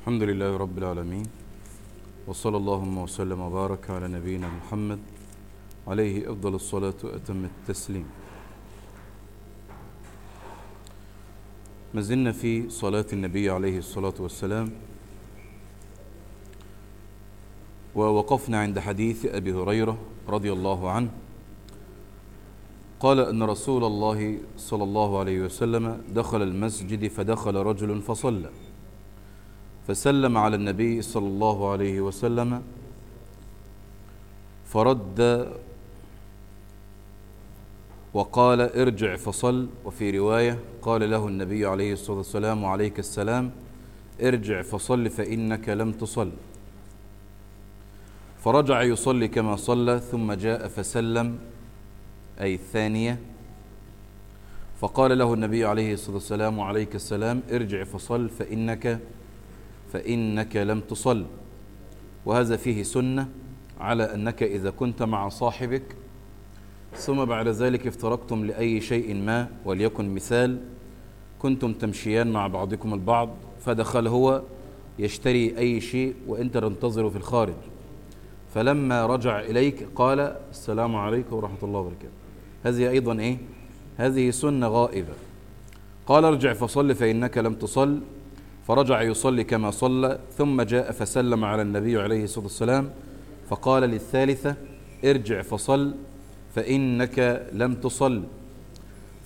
الحمد لله رب العالمين وصلى اللهم وسلم وبارك على نبينا محمد عليه أفضل الصلاة وأتم التسليم. ما زلنا في صلاة النبي عليه الصلاة والسلام ووقفنا عند حديث أبي هريرة رضي الله عنه قال أن رسول الله صلى الله عليه وسلم دخل المسجد فدخل رجل فصلى. فسلم على النبي صلى الله عليه وسلم فرد وقال ارجع فصل وفي رواية قال له النبي عليه الصلاة والسلام عليك السلام ارجع فصل فإنك لم تصل. فرجع يصلي كما صلى ثم جاء فسلم أي الثانية فقال له النبي عليه الصلاة والسلام عليك السلام ارجع فصل فإنك فإنك لم تصل. وهذا فيه سنة على أنك إذا كنت مع صاحبك ثم بعد ذلك افترقتم لأي شيء ما وليكن مثال كنتم تمشيان مع بعضكم البعض فدخل هو يشتري أي شيء وأنت تنتظر في الخارج. فلما رجع إليك قال السلام عليكم ورحمة الله وبركاته. هذه أيضا إيه؟ هذه سنة غائبة. قال ارجع فصل فإنك لم تصل. فرجع يصلي كما صلى ثم جاء فسلم على النبي عليه الصلاة والسلام فقال للثالثة ارجع فصل فإنك لم تصل.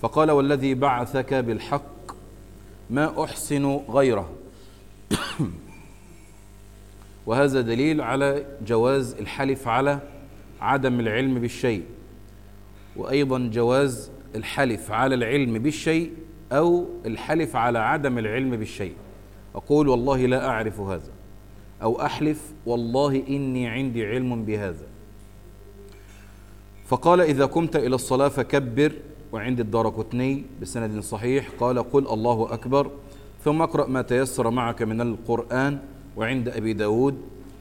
فقال والذي بعثك بالحق ما أحسن غيره؟ وهذا دليل على جواز الحلف على عدم العلم بالشيء وأيضا جواز الحلف على العلم بالشيء أو الحلف على عدم العلم بالشيء. أقول والله لا أعرف هذا. أو أحلف والله إني عندي علم بهذا. فقال إذا قمت إلى الصلاة فكبر وعند الدارقطني بسند صحيح. قال قل الله أكبر ثم اقرأ ما تيسر معك من القرآن وعند أبي داود.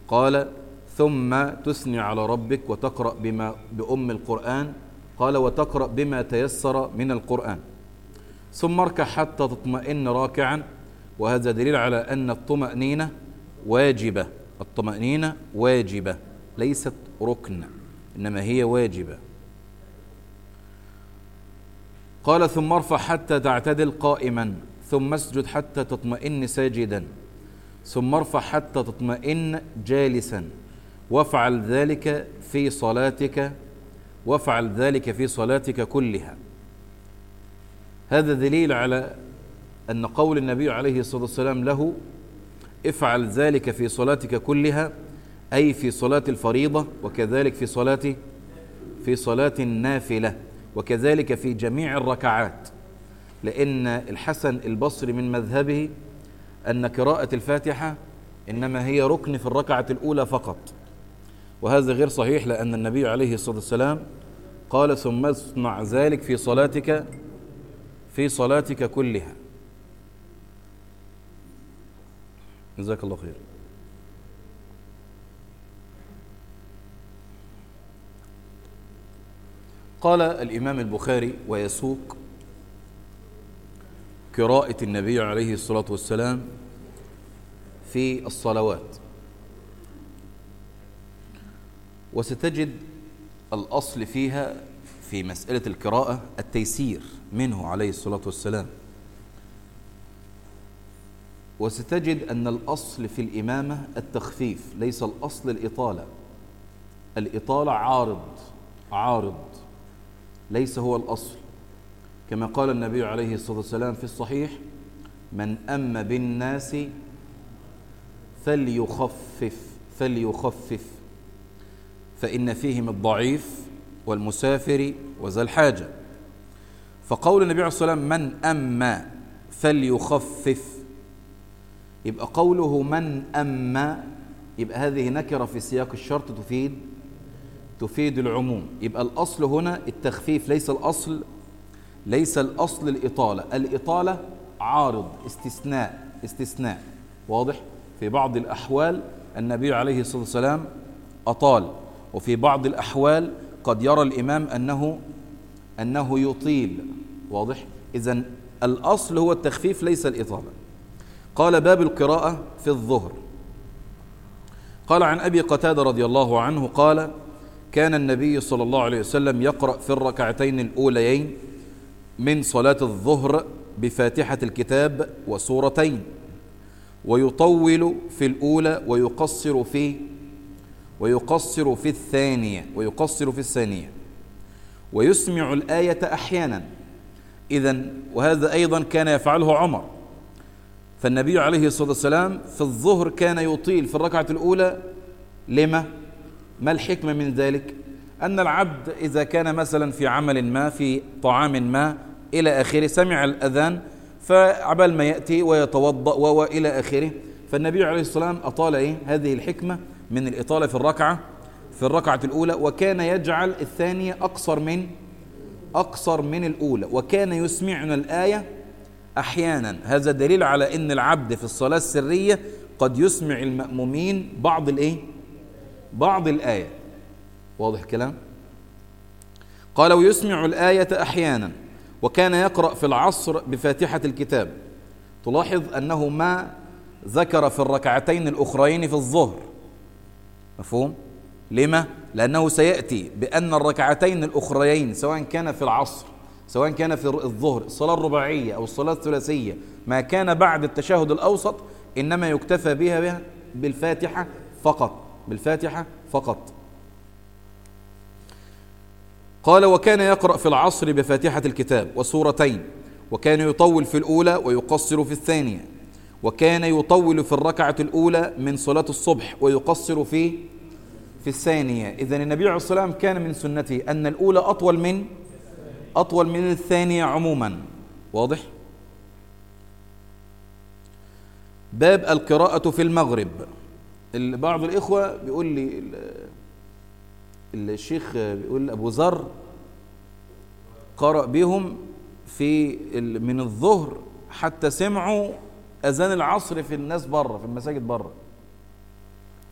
قال ثم تثني على ربك وتقرأ بما بأم القرآن. قال وتقرأ بما تيسر من القرآن. ثم اركع حتى تطمئن راكعا. وهذا دليل على أن الطمأنينة واجبة. الطمأنينة واجبة ليست ركن إنما هي واجبة. قال ثم ارفع حتى تعتدل قائما ثم اسجد حتى تطمئن ساجدا ثم ارفع حتى تطمئن جالسا وافعل ذلك في صلاتك وافعل ذلك في صلاتك كلها. هذا دليل على أن قول النبي عليه الصلاة والسلام له افعل ذلك في صلاتك كلها أي في صلاة الفريضة وكذلك في صلاة في صلاة النافلة وكذلك في جميع الركعات. لأن الحسن البصري من مذهبه أن قراءة الفاتحة إنما هي ركن في الركعة الأولى فقط. وهذا غير صحيح لأن النبي عليه الصلاة والسلام قال ثم اصنع ذلك في صلاتك في صلاتك كلها. جزاك الله خير. قال الإمام البخاري ويسوق قراءة النبي عليه الصلاة والسلام في الصلوات. وستجد الأصل فيها في مسألة القراءة التيسير منه عليه الصلاة والسلام. وستجد أن الأصل في الإمامة التخفيف ليس الأصل الإطالة. الإطالة عارض عارض ليس هو الأصل. كما قال النبي عليه الصلاة والسلام في الصحيح من أم بالناس فليخفف فليخفف. فإن فيهم الضعيف والمسافر وذا الحاجة. فقول النبي عليه الصلاة والسلام من أم فليخفف. يبقى قوله من أما يبقى هذه نكرة في سياق الشرط تفيد تفيد العموم. يبقى الأصل هنا التخفيف ليس الأصل ليس الأصل الإطالة. الإطالة عارض استثناء استثناء. واضح؟ في بعض الأحوال النبي عليه الصلاة والسلام أطال وفي بعض الأحوال قد يرى الإمام أنه أنه يطيل. واضح؟ إذا الأصل هو التخفيف ليس الإطالة. قال باب القراءة في الظهر. قال عن أبي قتادة رضي الله عنه قال كان النبي صلى الله عليه وسلم يقرأ في الركعتين الأوليين من صلاة الظهر بفاتحة الكتاب وسورتين ويطول في الأولى ويقصر في ويقصر في الثانية ويقصر في الثانية ويسمع الآية أحيانا. إذا وهذا أيضا كان يفعله عمر. فالنبي عليه الصلاة والسلام في الظهر كان يطيل في الركعة الأولى لما؟ ما الحكمة من ذلك؟ أن العبد إذا كان مثلا في عمل ما في طعام ما إلى آخره سمع الأذان فعبال ما يأتي ويتوضأ وإلى آخره فالنبي عليه الصلاة والسلام أطال إيه؟ هذه الحكمة من الإطالة في الركعة في الركعة الأولى وكان يجعل الثانية أقصر من أقصر من الأولى وكان يسمعنا الآية أحيانا هذا دليل على أن العبد في الصلاة السرية قد يسمع المأمومين بعض الإيه؟ بعض الآية واضح كلام؟ قال ويسمع الآية أحيانا وكان يقرأ في العصر بفاتحة الكتاب تلاحظ أنه ما ذكر في الركعتين الأخرين في الظهر مفهوم؟ لما؟ لأنه سيأتي بأن الركعتين الأخريين سواء كان في العصر سواء كان في الظهر الصلاة الرباعية أو الصلاة الثلاثية ما كان بعد التشهد الأوسط إنما يكتفى بها, بالفاتحة فقط بالفاتحة فقط. قال وكان يقرأ في العصر بفاتحة الكتاب وسورتين وكان يطول في الأولى ويقصر في الثانية وكان يطول في الركعة الأولى من صلاة الصبح ويقصر في في الثانية. إذا النبي عليه الصلاة والسلام كان من سنته أن الأولى أطول من أطول من الثانية عموما واضح؟ باب القراءة في المغرب بعض الإخوة بيقول لي الشيخ بيقول أبو ذر قرأ بهم في من الظهر حتى سمعوا أذان العصر في الناس بره في المساجد بره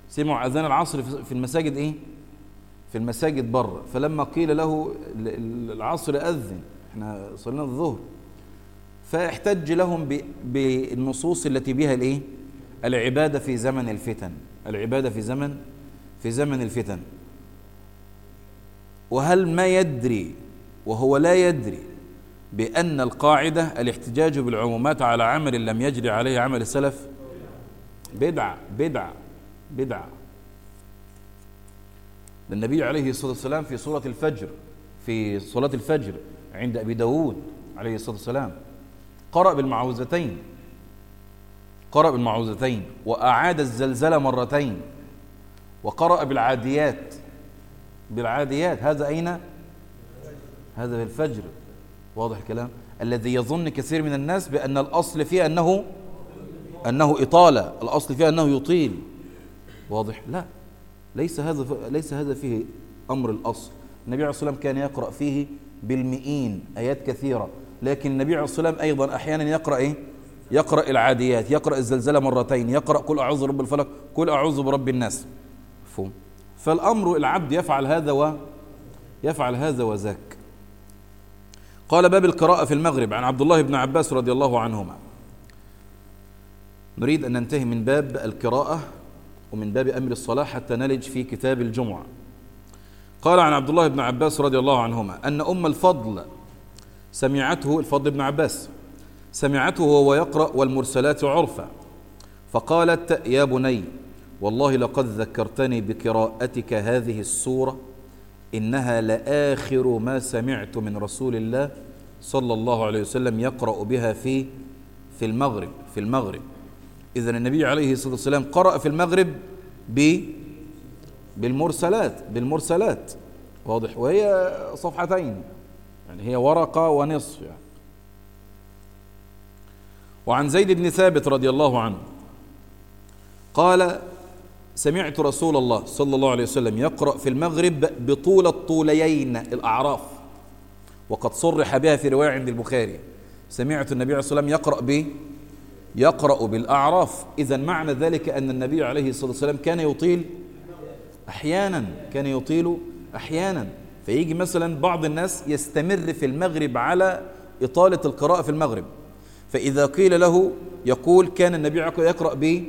سمعوا أذان العصر في المساجد إيه؟ في المساجد بره. فلما قيل له العصر أذن إحنا صلينا الظهر. فاحتج لهم بالنصوص التي بها الإيه؟ العبادة في زمن الفتن. العبادة في زمن في زمن الفتن. وهل ما يدري وهو لا يدري بأن القاعدة الاحتجاج بالعمومات على عمل لم يجري عليه عمل السلف؟ بدعة بدعة بدعة. النبي عليه الصلاة والسلام في سورة الفجر في صلاة الفجر عند أبي داود عليه الصلاة والسلام. قرأ بالمعوذتين قرأ بالمعوذتين وأعاد الزلزلة مرتين وقرأ بالعاديات. بالعاديات. هذا أين؟ هذا في الفجر. واضح الكلام؟ الذي يظن كثير من الناس بأن الأصل فيه أنه أنه إطالة الأصل فيه أنه يطيل. واضح؟ لا. ليس هذا ليس هذا فيه أمر الأصل. النبي عليه الصلاة والسلام كان يقرأ فيه بالمئين آيات كثيرة. لكن النبي عليه الصلاة والسلام أيضا أحيانا يقرأ إيه؟ يقرأ العاديات يقرأ الزلزلة مرتين يقرأ قل أعوذ برب الفلق قل أعوذ برب الناس. مفهوم. فالأمر العبد يفعل هذا و يفعل هذا وذاك. قال باب القراءة في المغرب عن عبد الله بن عباس رضي الله عنهما. نريد أن ننتهي من باب القراءة. ومن باب أمر الصلاة حتى نلج في كتاب الجمعة. قال عن عبد الله بن عباس رضي الله عنهما أن أم الفضل سمعته الفضل بن عباس سمعته وهو يقرأ والمرسلات عرفا فقالت يا بني والله لقد ذكرتني بقراءتك هذه السورة إنها لآخر ما سمعت من رسول الله صلى الله عليه وسلم يقرأ بها في في المغرب في المغرب. إذا النبي عليه الصلاة والسلام قرأ في المغرب ب بالمرسلات بالمرسلات. واضح؟ وهي صفحتين. يعني هي ورقة ونصف يعني. وعن زيد بن ثابت رضي الله عنه قال سمعت رسول الله صلى الله عليه وسلم يقرأ في المغرب بطول الطوليين الأعراف. وقد صرح بها في رواية عند البخاري. سمعت النبي عليه الصلاة والسلام يقرأ ب يقرأ بالأعراف. إذا معنى ذلك أن النبي عليه الصلاة والسلام كان يطيل أحيانا كان يطيل أحيانا. فيجي مثلا بعض الناس يستمر في المغرب على إطالة القراءة في المغرب. فإذا قيل له يقول كان النبي يقرأ ب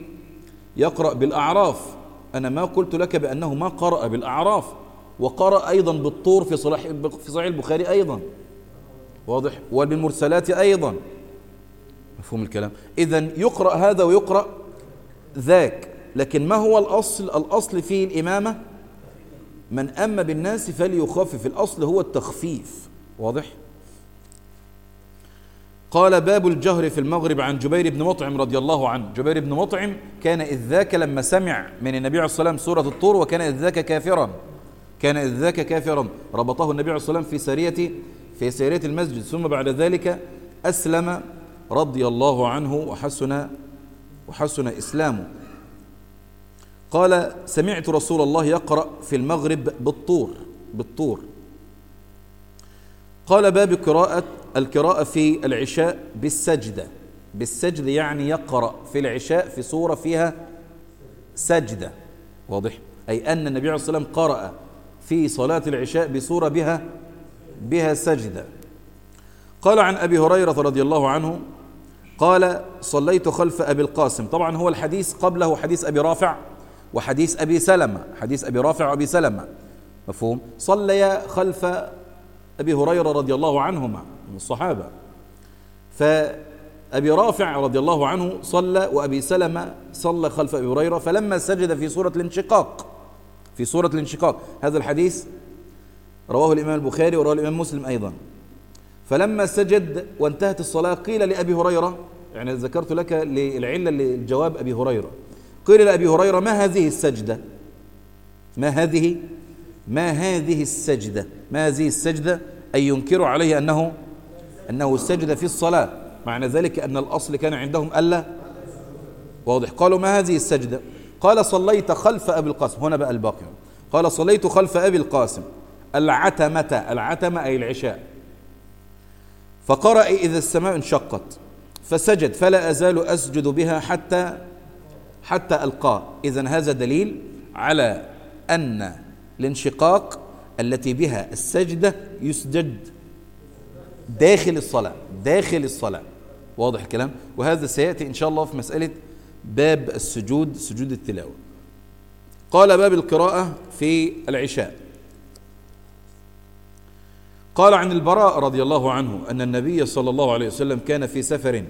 يقرأ بالأعراف. أنا ما قلت لك بأنه ما قرأ بالأعراف وقرأ أيضا بالطور في صحيح في صحيح البخاري أيضا. واضح؟ وبالمرسلات أيضا. مفهوم الكلام. إذا يقرأ هذا ويقرأ ذاك لكن ما هو الأصل؟ الأصل فيه الإمامة؟ من أما بالناس فليخفف. الأصل هو التخفيف. واضح؟ قال باب الجهر في المغرب عن جبير بن مطعم رضي الله عنه. جبير بن مطعم كان إذ ذاك لما سمع من النبي عليه الصلاة والسلام سورة الطور وكان إذ ذاك كافرا. كان إذ ذاك كافرا. ربطه النبي عليه الصلاة والسلام في سرية في سرية المسجد. ثم بعد ذلك أسلم رضي الله عنه وحسن وحسن إسلامه. قال سمعت رسول الله يقرأ في المغرب بالطور بالطور. قال باب قراءة القراءة في العشاء بالسجدة. بالسجد يعني يقرأ في العشاء في صورة فيها سجدة. واضح؟ أي أن النبي عليه الصلاة والسلام قرأ في صلاة العشاء بصورة بها بها سجدة. قال عن أبي هريرة رضي الله عنه قال صليت خلف أبي القاسم. طبعا هو الحديث قبله حديث أبي رافع وحديث أبي سلمة حديث أبي رافع وأبي سلمة. مفهوم؟ صلي خلف أبي هريرة رضي الله عنهما من الصحابة. فأبي رافع رضي الله عنه صلى وأبي سلمة صلى خلف أبي هريرة فلما سجد في سورة الانشقاق في سورة الانشقاق. هذا الحديث رواه الإمام البخاري ورواه الإمام مسلم أيضا. فلما سجد وانتهت الصلاة قيل لأبي هريرة يعني ذكرت لك للعلة للجواب أبي هريرة. قيل لأبي هريرة ما هذه السجدة؟ ما هذه؟ ما هذه السجدة؟ ما هذه السجدة؟ أي ينكر عليه أنه أنه سجد في الصلاة. معنى ذلك أن الأصل كان عندهم ألا؟ واضح. قالوا ما هذه السجدة؟ قال صليت خلف أبي القاسم. هنا بقى الباقي. قال صليت خلف أبي القاسم. العتمة. العتمة أي العشاء. فقرأ إذا السماء انشقت فسجد فلا أزال أسجد بها حتى حتى ألقاه إذا هذا دليل على أن الانشقاق التي بها السجدة يسجد داخل الصلاة داخل الصلاة. واضح الكلام؟ وهذا سيأتي إن شاء الله في مسألة باب السجود سجود التلاوة. قال باب القراءة في العشاء. قال عن البراء رضي الله عنه أن النبي صلى الله عليه وسلم كان في سفر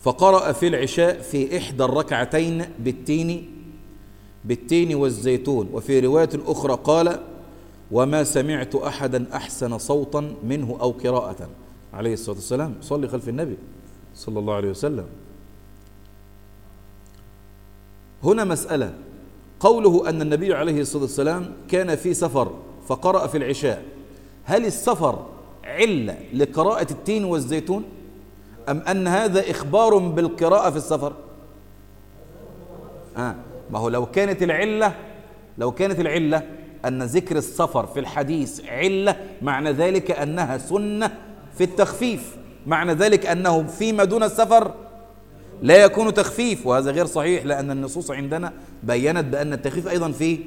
فقرأ في العشاء في إحدى الركعتين بالتين بالتين والزيتون. وفي رواية أخرى قال وما سمعت أحدا أحسن صوتا منه أو قراءة. عليه الصلاة والسلام. صلي خلف النبي صلى الله عليه وسلم. هنا مسألة. قوله أن النبي عليه الصلاة والسلام كان في سفر فقرأ في العشاء. هل السفر علة لقراءة التين والزيتون؟ أم أن هذا إخبار بالقراءة في السفر؟ آه ما هو لو كانت العلة لو كانت العلة أن ذكر السفر في الحديث علة معنى ذلك أنها سنة في التخفيف. معنى ذلك أنه فيما دون السفر لا يكون تخفيف وهذا غير صحيح لأن النصوص عندنا بينت بأن التخفيف أيضا في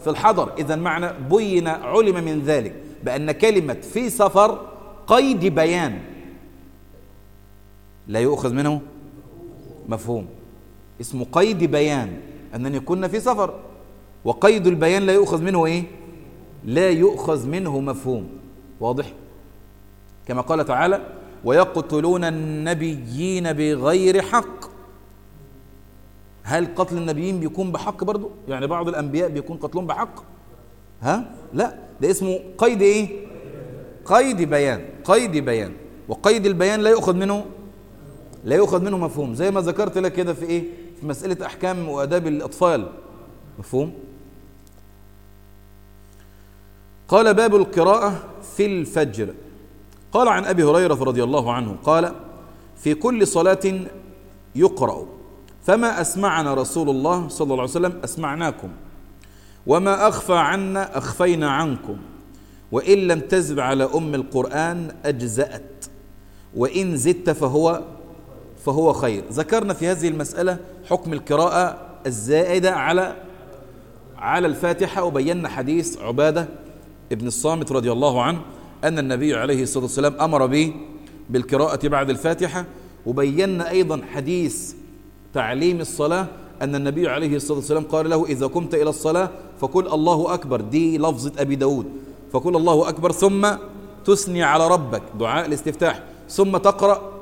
في الحضر. إذا معنى بين علم من ذلك. بأن كلمة في سفر قيد بيان. لا يؤخذ منه مفهوم. اسمه قيد بيان أنني كنا في سفر. وقيد البيان لا يؤخذ منه إيه؟ لا يؤخذ منه مفهوم. واضح؟ كما قال تعالى ويقتلون النبيين بغير حق. هل قتل النبيين بيكون بحق برضو؟ يعني بعض الأنبياء بيكون قتلهم بحق؟ ها؟ لا. ده اسمه قيد إيه؟ قيد بيان قيد بيان. وقيد البيان لا يؤخذ منه لا يؤخذ منه مفهوم. زي ما ذكرت لك كده في إيه؟ في مسألة أحكام وآداب الأطفال. مفهوم؟ قال باب القراءة في الفجر. قال عن أبي هريرة رضي الله عنه قال في كل صلاة يقرأ. فما أسمعنا رسول الله صلى الله عليه وسلم أسمعناكم. وما أخفى عنا أخفينا عنكم. وإن لم تزد على أم القرآن أجزأت. وإن زدت فهو فهو خير. ذكرنا في هذه المسألة حكم القراءة الزائدة على على الفاتحة وبينا حديث عبادة ابن الصامت رضي الله عنه أن النبي عليه الصلاة والسلام أمر به بالقراءة بعد الفاتحة وبينا أيضا حديث تعليم الصلاة أن النبي عليه الصلاة والسلام قال له إذا قمت إلى الصلاة فقل الله أكبر. دي لفظة أبي داود. فقل الله أكبر ثم تثني على ربك. دعاء الاستفتاح. ثم تقرأ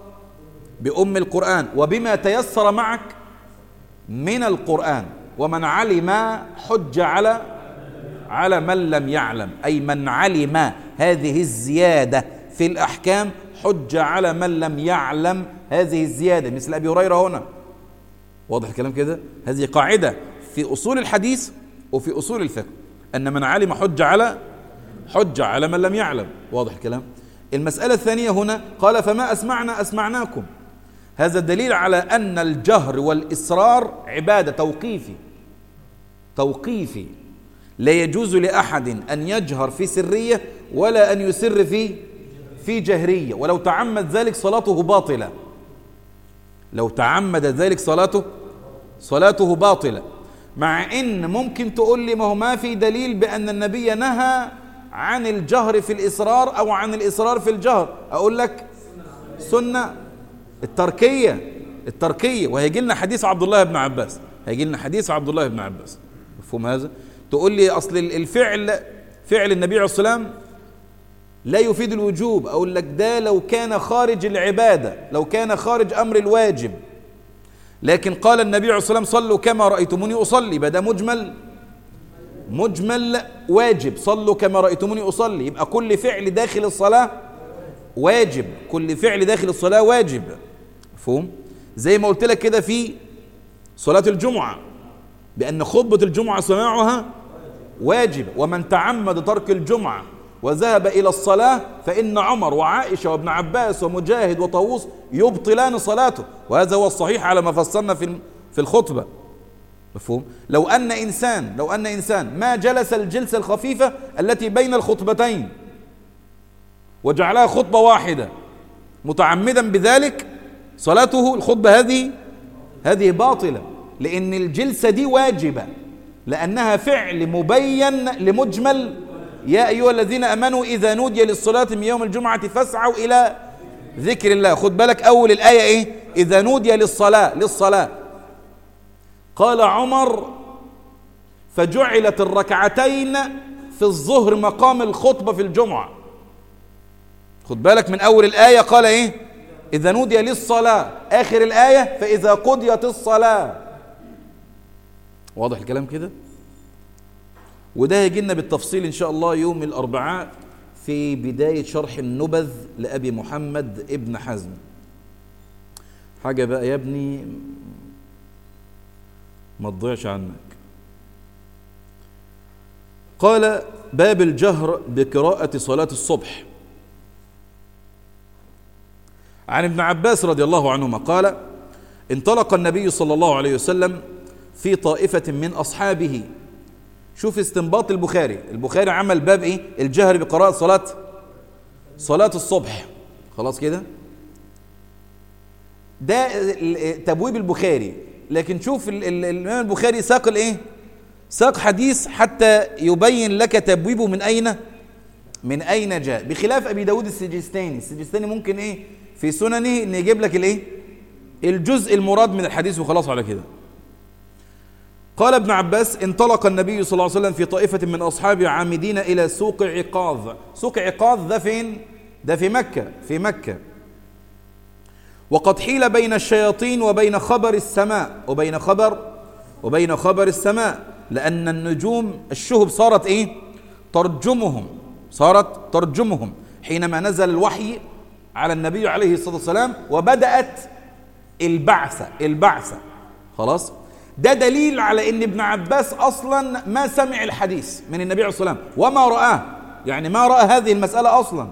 بأم القرآن. وبما تيسر معك من القرآن. ومن علم حج على على من لم يعلم. أي من علم هذه الزيادة في الأحكام حج على من لم يعلم هذه الزيادة. مثل أبي هريرة هنا. واضح الكلام كده؟ هذه قاعدة في أصول الحديث وفي أصول الفقه أن من علم حج على حج على من لم يعلم واضح الكلام؟ المسألة الثانية هنا قال فما أسمعنا أسمعناكم. هذا دليل على أن الجهر والإصرار عبادة توقيفي توقيفي. لا يجوز لأحد أن يجهر في سرية ولا أن يسر في في جهرية ولو تعمد ذلك صلاته باطلة. لو تعمد ذلك صلاته صلاته باطلة. مع إن ممكن تقول لي ما هو ما في دليل بأن النبي نهى عن الجهر في الإصرار أو عن الإصرار في الجهر. أقول لك سنة التركية التركية. وهيجي لنا حديث عبد الله بن عباس. هيجي لنا حديث عبد الله بن عباس. مفهوم هذا؟ تقول لي أصل الفعل فعل النبي عليه الصلاه والسلام لا يفيد الوجوب. أقول لك ده لو كان خارج العبادة لو كان خارج أمر الواجب. لكن قال النبي عليه الصلاة والسلام صلوا كما رأيتموني أصلي. بدا مجمل. مجمل واجب. صلوا كما رأيتموني أصلي. يبقى كل فعل داخل الصلاة واجب. كل فعل داخل الصلاة واجب. مفهوم؟ زي ما قلت لك كده في صلاة الجمعة. بأن خطبة الجمعة سماعها واجب. ومن تعمد ترك الجمعة وذهب إلى الصلاة فإن عمر وعائشة وابن عباس ومجاهد وطاووس يبطلان صلاته. وهذا هو الصحيح على ما فصلنا في في الخطبة. مفهوم؟ لو أن إنسان لو أن إنسان ما جلس الجلسة الخفيفة التي بين الخطبتين وجعلها خطبة واحدة متعمدا بذلك صلاته الخطبة هذه هذه باطلة. لأن الجلسة دي واجبة لأنها فعل مبين لمجمل يا أيها الذين أمنوا إذا نودي للصلاة من يوم الجمعة فاسعوا إلى ذكر الله. خد بالك أول الآية إيه؟ إذا نودي للصلاة للصلاة. قال عمر فجعلت الركعتين في الظهر مقام الخطبة في الجمعة. خد بالك من أول الآية قال إيه؟ إذا نودي للصلاة. آخر الآية فإذا قضيت الصلاة. واضح الكلام كده؟ وده هيجي لنا بالتفصيل إن شاء الله يوم الأربعاء في بداية شرح النبذ لأبي محمد ابن حزم. حاجة بقى يا ابني ما تضيعش عنك. قال باب الجهر بقراءة صلاة الصبح. عن ابن عباس رضي الله عنهما قال انطلق النبي صلى الله عليه وسلم في طائفة من أصحابه شوف استنباط البخاري. البخاري عمل باب إيه؟ الجهر بقراءة صلاة صلاة الصبح. خلاص كده؟ ده تبويب البخاري. لكن شوف الإمام البخاري ساق الإيه؟ ساق حديث حتى يبين لك تبويبه من أين؟ من أين جاء؟ بخلاف أبي داود السجستاني. السجستاني ممكن إيه؟ في سننه إن يجيب لك الإيه؟ الجزء المراد من الحديث وخلاص على كده. قال ابن عباس انطلق النبي صلى الله عليه وسلم في طائفة من أصحابه عامدين إلى سوق عقاظ. سوق عقاظ ده فين؟ ده في مكة في مكة. وقد حيل بين الشياطين وبين خبر السماء. وبين خبر وبين خبر السماء. لأن النجوم الشهب صارت إيه؟ ترجمهم. صارت ترجمهم. حينما نزل الوحي على النبي عليه الصلاة والسلام وبدأت البعثة البعثة. خلاص؟ ده دليل على إن ابن عباس أصلا ما سمع الحديث من النبي عليه الصلاة والسلام. وما رآه. يعني ما رأى هذه المسألة أصلا.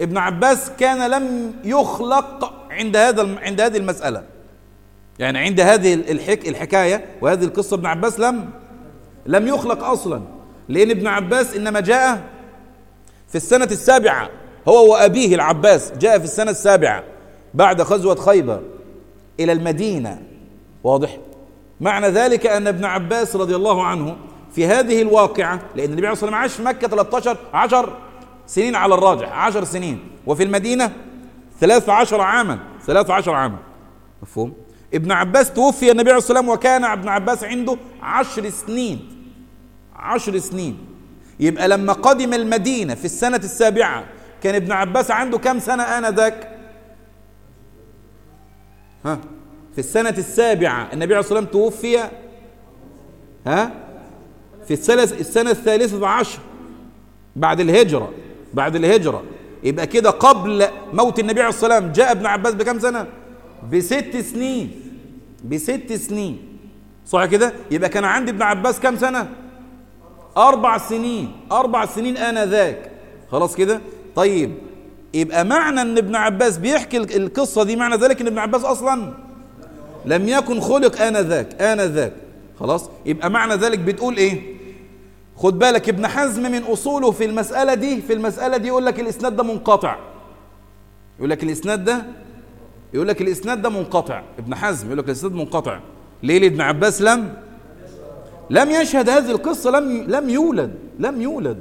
ابن عباس كان لم يخلق عند هذا عند هذه المسألة. يعني عند هذه الحك الحكاية وهذه القصة ابن عباس لم لم يخلق أصلا. لأن ابن عباس إنما جاء في السنة السابعة. هو وأبيه العباس جاء في السنة السابعة بعد غزوة خيبر إلى المدينة. واضح؟ معنى ذلك أن ابن عباس رضي الله عنه في هذه الواقعة لأن النبي عليه الصلاة والسلام عاش مكة 13 10 سنين على الراجح 10 سنين. وفي المدينة ثلاث عشر عاما ثلاث عشر عاما. مفهوم؟ ابن عباس توفي النبي عليه الصلاة والسلام وكان ابن عباس عنده عشر سنين. عشر سنين. يبقى لما قدم المدينة في السنة السابعة كان ابن عباس عنده كم سنة آنذاك؟ ها؟ في السنة السابعة النبي عليه الصلاة والسلام توفي ها؟ في السنة السنة الثالثة عشر بعد الهجرة بعد الهجرة. يبقى كده قبل موت النبي عليه الصلاة والسلام جاء ابن عباس بكم سنة؟ بست سنين بست سنين. صح كده؟ يبقى كان عندي ابن عباس كم سنة؟ أربع سنين أربع سنين آنذاك. خلاص كده؟ طيب يبقى معنى إن ابن عباس بيحكي القصة دي معنى ذلك إن ابن عباس أصلا لم يكن خلق آنذاك آنذاك. خلاص؟ يبقى معنى ذلك بتقول إيه؟ خد بالك ابن حزم من أصوله في المسألة دي في المسألة دي يقول لك الإسناد ده منقطع. يقول لك الإسناد ده يقول لك الإسناد ده منقطع. ابن حزم يقول لك الإسناد منقطع. ليه؟ لابن عباس لم لم يشهد هذه القصة لم لم يولد لم يولد.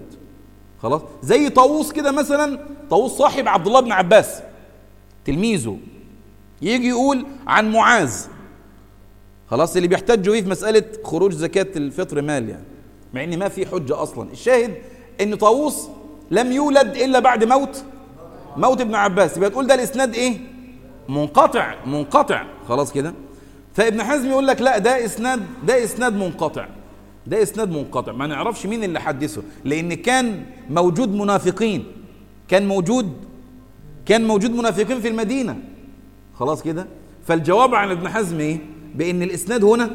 خلاص؟ زي طاووس كده مثلا طاووس صاحب عبد الله بن عباس. تلميذه. يجي يقول عن معاذ. خلاص اللي بيحتجوا فيه في مسألة خروج زكاة الفطر مال يعني. مع إن ما في حجة أصلا. الشاهد إن طاووس لم يولد إلا بعد موت موت ابن عباس. يبقى تقول ده الإسناد إيه؟ منقطع منقطع. خلاص كده. فابن حزم يقول لك لا ده إسناد ده إسناد منقطع. ده إسناد منقطع. ما نعرفش مين اللي حدثه لأن كان موجود منافقين. كان موجود كان موجود منافقين في المدينة. خلاص كده. فالجواب عن ابن حزم إيه؟ بإن الإسناد هنا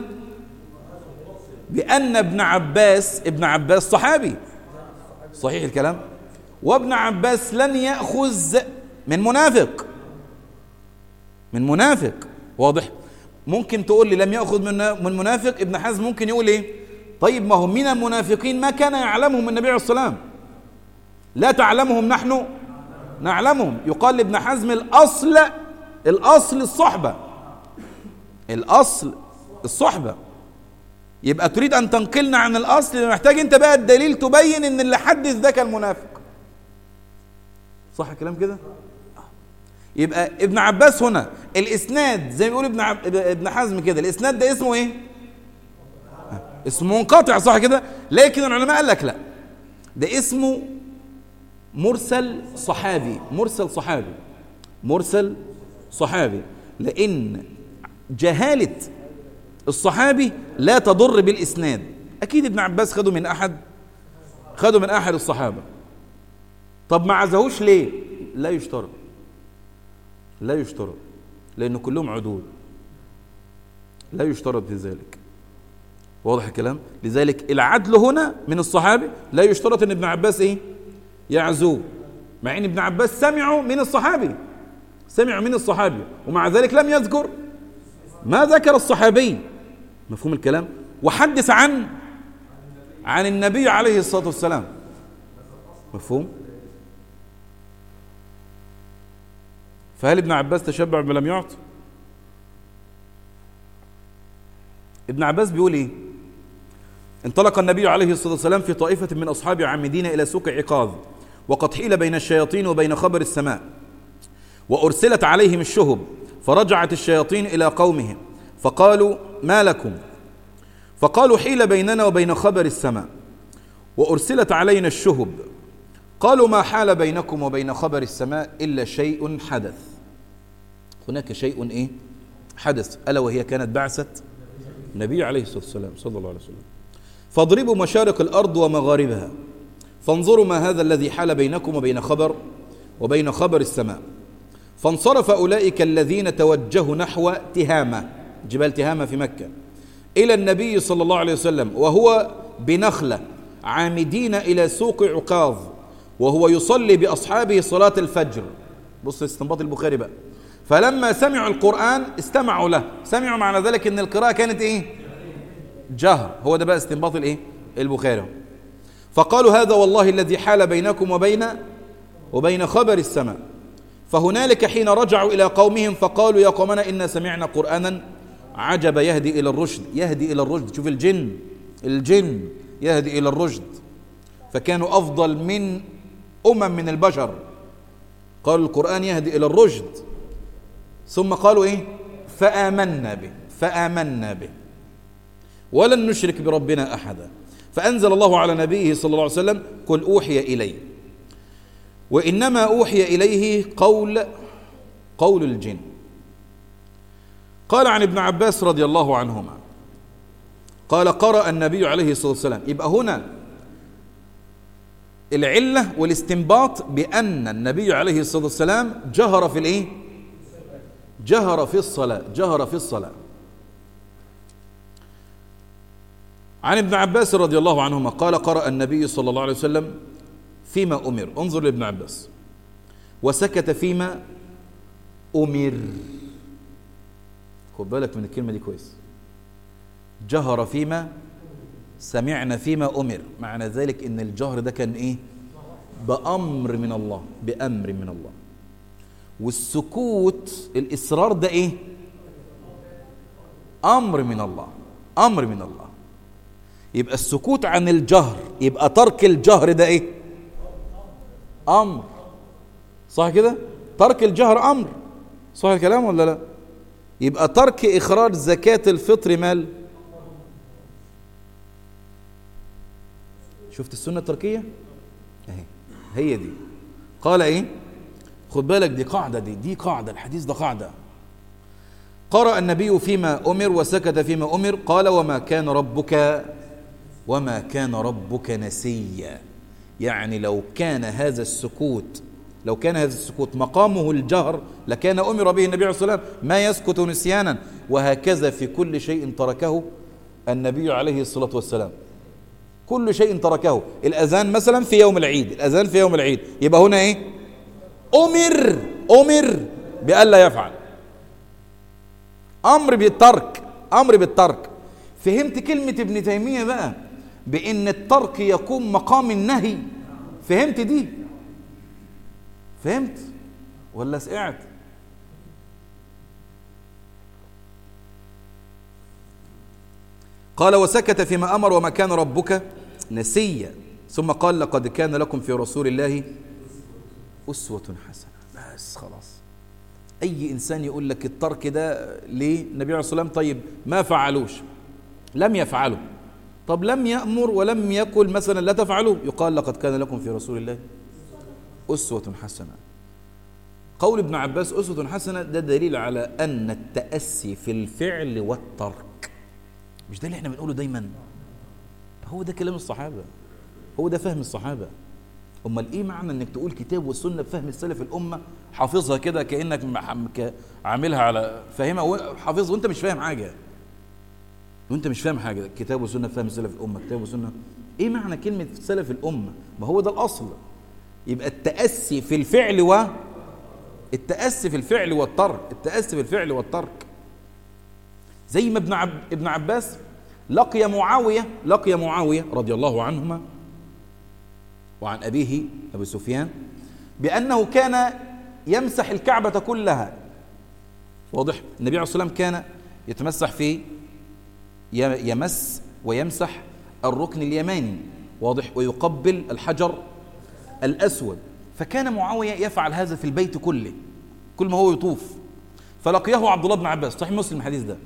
بأن ابن عباس ابن عباس صحابي. صحيح الكلام؟ وابن عباس لن يأخذ من منافق. من منافق. واضح؟ ممكن تقول لي لم يأخذ من من منافق؟ ابن حزم ممكن يقول إيه؟ طيب ما هم من المنافقين ما كان يعلمهم النبي عليه الصلاة والسلام. لا تعلمهم نحن نعلمهم. يقال لابن حزم الأصل الأصل الصحبة. الأصل الصحبة. يبقى تريد أن تنقلنا عن الأصل محتاج أنت بقى الدليل تبين إن اللي حدث ده كان منافق. صح الكلام كده؟ يبقى ابن عباس هنا الإسناد زي ما بيقول ابن عب... ابن حزم كده الإسناد ده اسمه إيه؟ اسمه منقطع صح كده؟ لكن العلماء قال لك لا ده اسمه مرسل صحابي مرسل صحابي مرسل صحابي. لأن جهالة الصحابي لا تضر بالإسناد. أكيد ابن عباس خده من أحد خده من أحد الصحابة. طب ما عزهوش ليه؟ لا يشترط لا يشترط لأن كلهم عدول. لا يشترط في ذلك واضح الكلام؟ لذلك العدل هنا من الصحابي لا يشترط إن ابن عباس إيه؟ يعزوه مع إن ابن عباس سمعوا من الصحابي سمعوا من الصحابي ومع ذلك لم يذكر. ما ذكر الصحابي. مفهوم الكلام؟ وحدث عن عن النبي عليه الصلاة والسلام. مفهوم؟ فهل ابن عباس تشبع بما لم يعط؟ ابن عباس بيقول إيه؟ انطلق النبي عليه الصلاة والسلام في طائفة من أصحابه عامدين إلى سوق عقاذ وقد حيل بين الشياطين وبين خبر السماء وأرسلت عليهم الشهب فرجعت الشياطين إلى قومهم فقالوا ما لكم؟ فقالوا حيل بيننا وبين خبر السماء وأرسلت علينا الشهب. قالوا ما حال بينكم وبين خبر السماء إلا شيء حدث. هناك شيء إيه؟ حدث ألا وهي كانت بعثة النبي عليه الصلاة والسلام صلى الله عليه وسلم. فاضربوا مشارق الأرض ومغاربها فانظروا ما هذا الذي حال بينكم وبين خبر وبين خبر السماء. فانصرف أولئك الذين توجهوا نحو تهامة جبال تهامة في مكة إلى النبي صلى الله عليه وسلم وهو بنخلة عامدين إلى سوق عكاظ وهو يصلي بأصحابه صلاة الفجر. بص استنباط البخاري بقى. فلما سمعوا القرآن استمعوا له. سمعوا معنى ذلك إن القراءة كانت إيه؟ جهر. هو ده بقى استنباط الإيه؟ البخاري. فقالوا هذا والله الذي حال بينكم وبين وبين خبر السماء. فهنالك حين رجعوا إلى قومهم فقالوا يا قومنا إنا سمعنا قرآنا عجب يهدي إلى الرشد يهدي إلى الرشد. شوف الجن الجن يهدي إلى الرشد. فكانوا أفضل من أمم من البشر. قالوا القرآن يهدي إلى الرشد. ثم قالوا إيه؟ فآمنا به فآمنا به. ولن نشرك بربنا أحدا. فأنزل الله على نبيه صلى الله عليه وسلم قل أوحي إلي. وإنما أوحي إليه قول قول الجن. قال عن ابن عباس رضي الله عنهما قال قرأ النبي عليه الصلاة والسلام. يبقى هنا العلة والاستنباط بأن النبي عليه الصلاة والسلام جهر في الإيه؟ جهر في الصلاة جهر في الصلاة. عن ابن عباس رضي الله عنهما قال قرأ النبي صلى الله عليه وسلم فيما أمر. انظر لابن عباس. وسكت فيما أمر. خد بالك من الكلمة دي كويس. جهر فيما سمعنا فيما أمر. معنى ذلك إن الجهر ده كان إيه؟ بأمر من الله بأمر من الله. والسكوت الإصرار ده إيه؟ أمر من الله أمر من الله. يبقى السكوت عن الجهر يبقى ترك الجهر ده إيه؟ أمر. صح كده؟ ترك الجهر أمر. صح الكلام ولا لا؟ يبقى ترك إخراج زكاة الفطر مال. شفت السنة التركية؟ أهي هي دي. قال إيه؟ خد بالك دي قاعدة دي دي قاعدة الحديث ده قاعدة. قرأ النبي فيما أمر وسكت فيما أمر قال وما كان ربك وما كان ربك نسيا. يعني لو كان هذا السكوت لو كان هذا السكوت مقامه الجهر لكان أمر به النبي عليه الصلاة والسلام ما يسكت نسيانا. وهكذا في كل شيء تركه النبي عليه الصلاة والسلام. كل شيء تركه. الأذان مثلا في يوم العيد الأذان في يوم العيد. يبقى هنا إيه؟ أمر أمر بألا يفعل. أمر بالترك أمر بالترك. فهمت كلمة ابن تيمية بقى؟ بأن الترك يقوم مقام النهي. فهمت دي؟ فهمت؟ ولا سقعت؟ قال وسكت فيما أمر وما كان ربك نسيا. ثم قال لقد كان لكم في رسول الله أسوة حسنة. بس خلاص. أي إنسان يقول لك الترك ده ليه؟ النبي عليه الصلاة والسلام طيب ما فعلوش. لم يفعلوا. طب لم يأمر ولم يقل مثلا لا تفعلوا يقال لقد كان لكم في رسول الله أسوة حسنة. قول ابن عباس أسوة حسنة ده دليل على أن التأسي في الفعل والترك. مش ده اللي إحنا بنقوله دايما؟ هو ده كلام الصحابة. هو ده فهم الصحابة. أمال إيه معنى إنك تقول كتاب والسنة بفهم السلف الأمة؟ حافظها كده كأنك عاملها على فاهمها؟ حافظها وأنت مش فاهم حاجة. وانت مش فاهم حاجة كتاب وسنة بفهم السلف الأمة كتاب وسنة. إيه معنى كلمة سلف الأمة؟ ما هو ده الأصل. يبقى التأسي في الفعل و التأسي في الفعل والترك التأسي في الفعل والترك. زي ما ابن عب... ابن عباس لقي معاوية لقي معاوية رضي الله عنهما وعن أبيه أبي سفيان بأنه كان يمسح الكعبة كلها. واضح؟ النبي عليه الصلاة والسلام كان يتمسح في يمس ويمسح الركن اليماني واضح ويقبل الحجر الأسود. فكان معاوية يفعل هذا في البيت كله كل ما هو يطوف. فلقيه عبد الله بن عباس صحيح مسلم الحديث ده.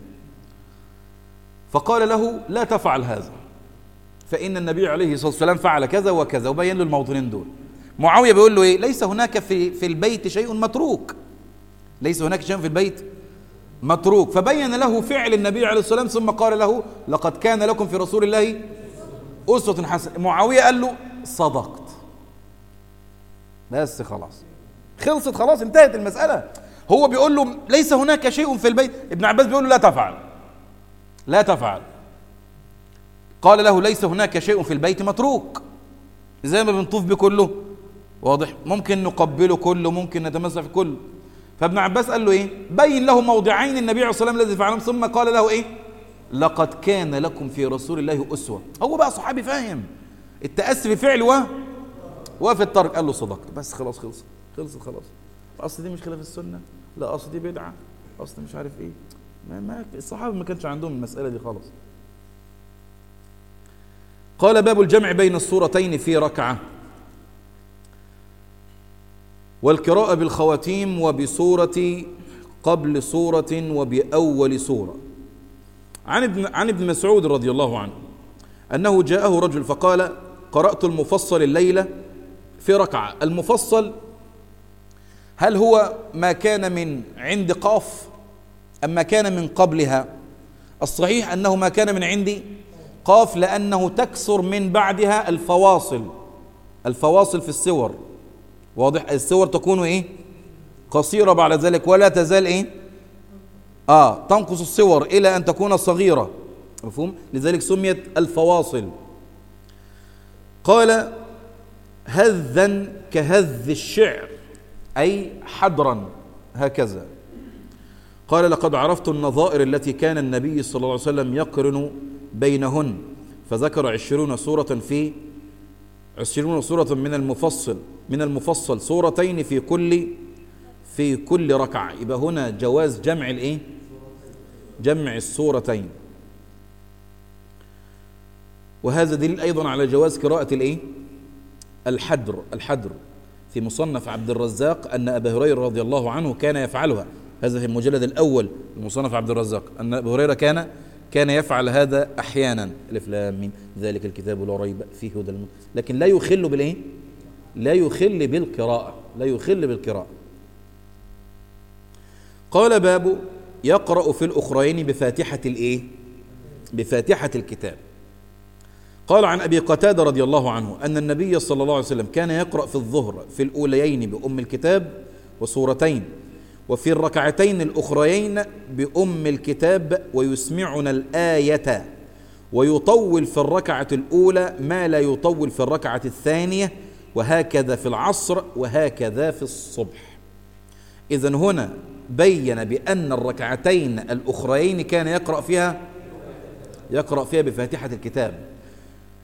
فقال له لا تفعل هذا فإن النبي عليه الصلاة والسلام فعل كذا وكذا وبين له الموضوعين دول. معاوية بيقول له إيه؟ ليس هناك في, في البيت شيء متروك. ليس هناك شيء في البيت متروك. فبين له فعل النبي عليه الصلاة والسلام ثم قال له لقد كان لكم في رسول الله أسوة حسنة. معاوية قال له صدقت. بس خلاص. خلصت خلاص انتهت المسألة. هو بيقول له ليس هناك شيء في البيت. ابن عباس بيقول له لا تفعل. لا تفعل. قال له ليس هناك شيء في البيت متروك. زي ما بنطوف بكله. واضح. ممكن نقبله كله ممكن نتمسح في كله فابن عباس قال له إيه؟ بين له موضعين النبي عليه الصلاة والسلام الذي فعلهم ثم قال له إيه؟ لقد كان لكم في رسول الله أسوة. هو بقى صحابي فاهم. التأسي في فعل و وفي الترك. قال له صدقت بس خلاص خلصت. خلصت خلاص. أصل دي مش خلاف السنة. لا أصل دي بدعة. أصل مش عارف إيه. ما, ما الصحابة ما كانش عندهم المسألة دي خالص. قال باب الجمع بين الصورتين في ركعة. والقراءة بالخواتيم وبسورة قبل سورة وبأول سورة عن ابن, عن ابن مسعود رضي الله عنه. أنه جاءه رجل فقال قرأت المفصل الليلة في ركعة. المفصل هل هو ما كان من عند قاف أم ما كان من قبلها؟ الصحيح أنه ما كان من عندي قاف لأنه تكسر من بعدها الفواصل الفواصل في السور. واضح؟ السور تكون إيه؟ قصيرة بعد ذلك ولا تزال إيه؟ آه تنقص الصور إلى أن تكون صغيرة. مفهوم؟ لذلك سميت الفواصل. قال هذا كهذ الشعر أي حدرا هكذا. قال لقد عرفت النظائر التي كان النبي صلى الله عليه وسلم يقرن بينهن. فذكر عشرون سورة في عشرون سورة من المفصل من المفصل سورتين في كل في كل ركعة. يبقى هنا جواز جمع الإيه؟ جمع السورتين. وهذا دليل أيضا على جواز قراءة الإيه؟ الحدر الحدر. في مصنف عبد الرزاق أن أبا هريرة رضي الله عنه كان يفعلها. هذا في المجلد الأول مصنف عبد الرزاق. أن أبا هريرة كان كان يفعل هذا أحيانا ألف لام ذلك الكتاب لا ريب فيه هدى. لكن لا يخل بالإيه؟ لا يخل بالقراءة لا يخل بالقراءة قال باب يقرأ في الأخرين بفاتحة الإيه؟ بفاتحة الكتاب قال عن أبي قتادة رضي الله عنه أن النبي صلى الله عليه وسلم كان يقرأ في الظهر في الأوليين بأم الكتاب وسورتين وفي الركعتين الأخريين بأم الكتاب ويسمعنا الآية ويطول في الركعة الأولى ما لا يطول في الركعة الثانية وهكذا في العصر وهكذا في الصبح. إذا هنا بين بأن الركعتين الأخريين كان يقرأ فيها يقرأ فيها بفاتحة الكتاب.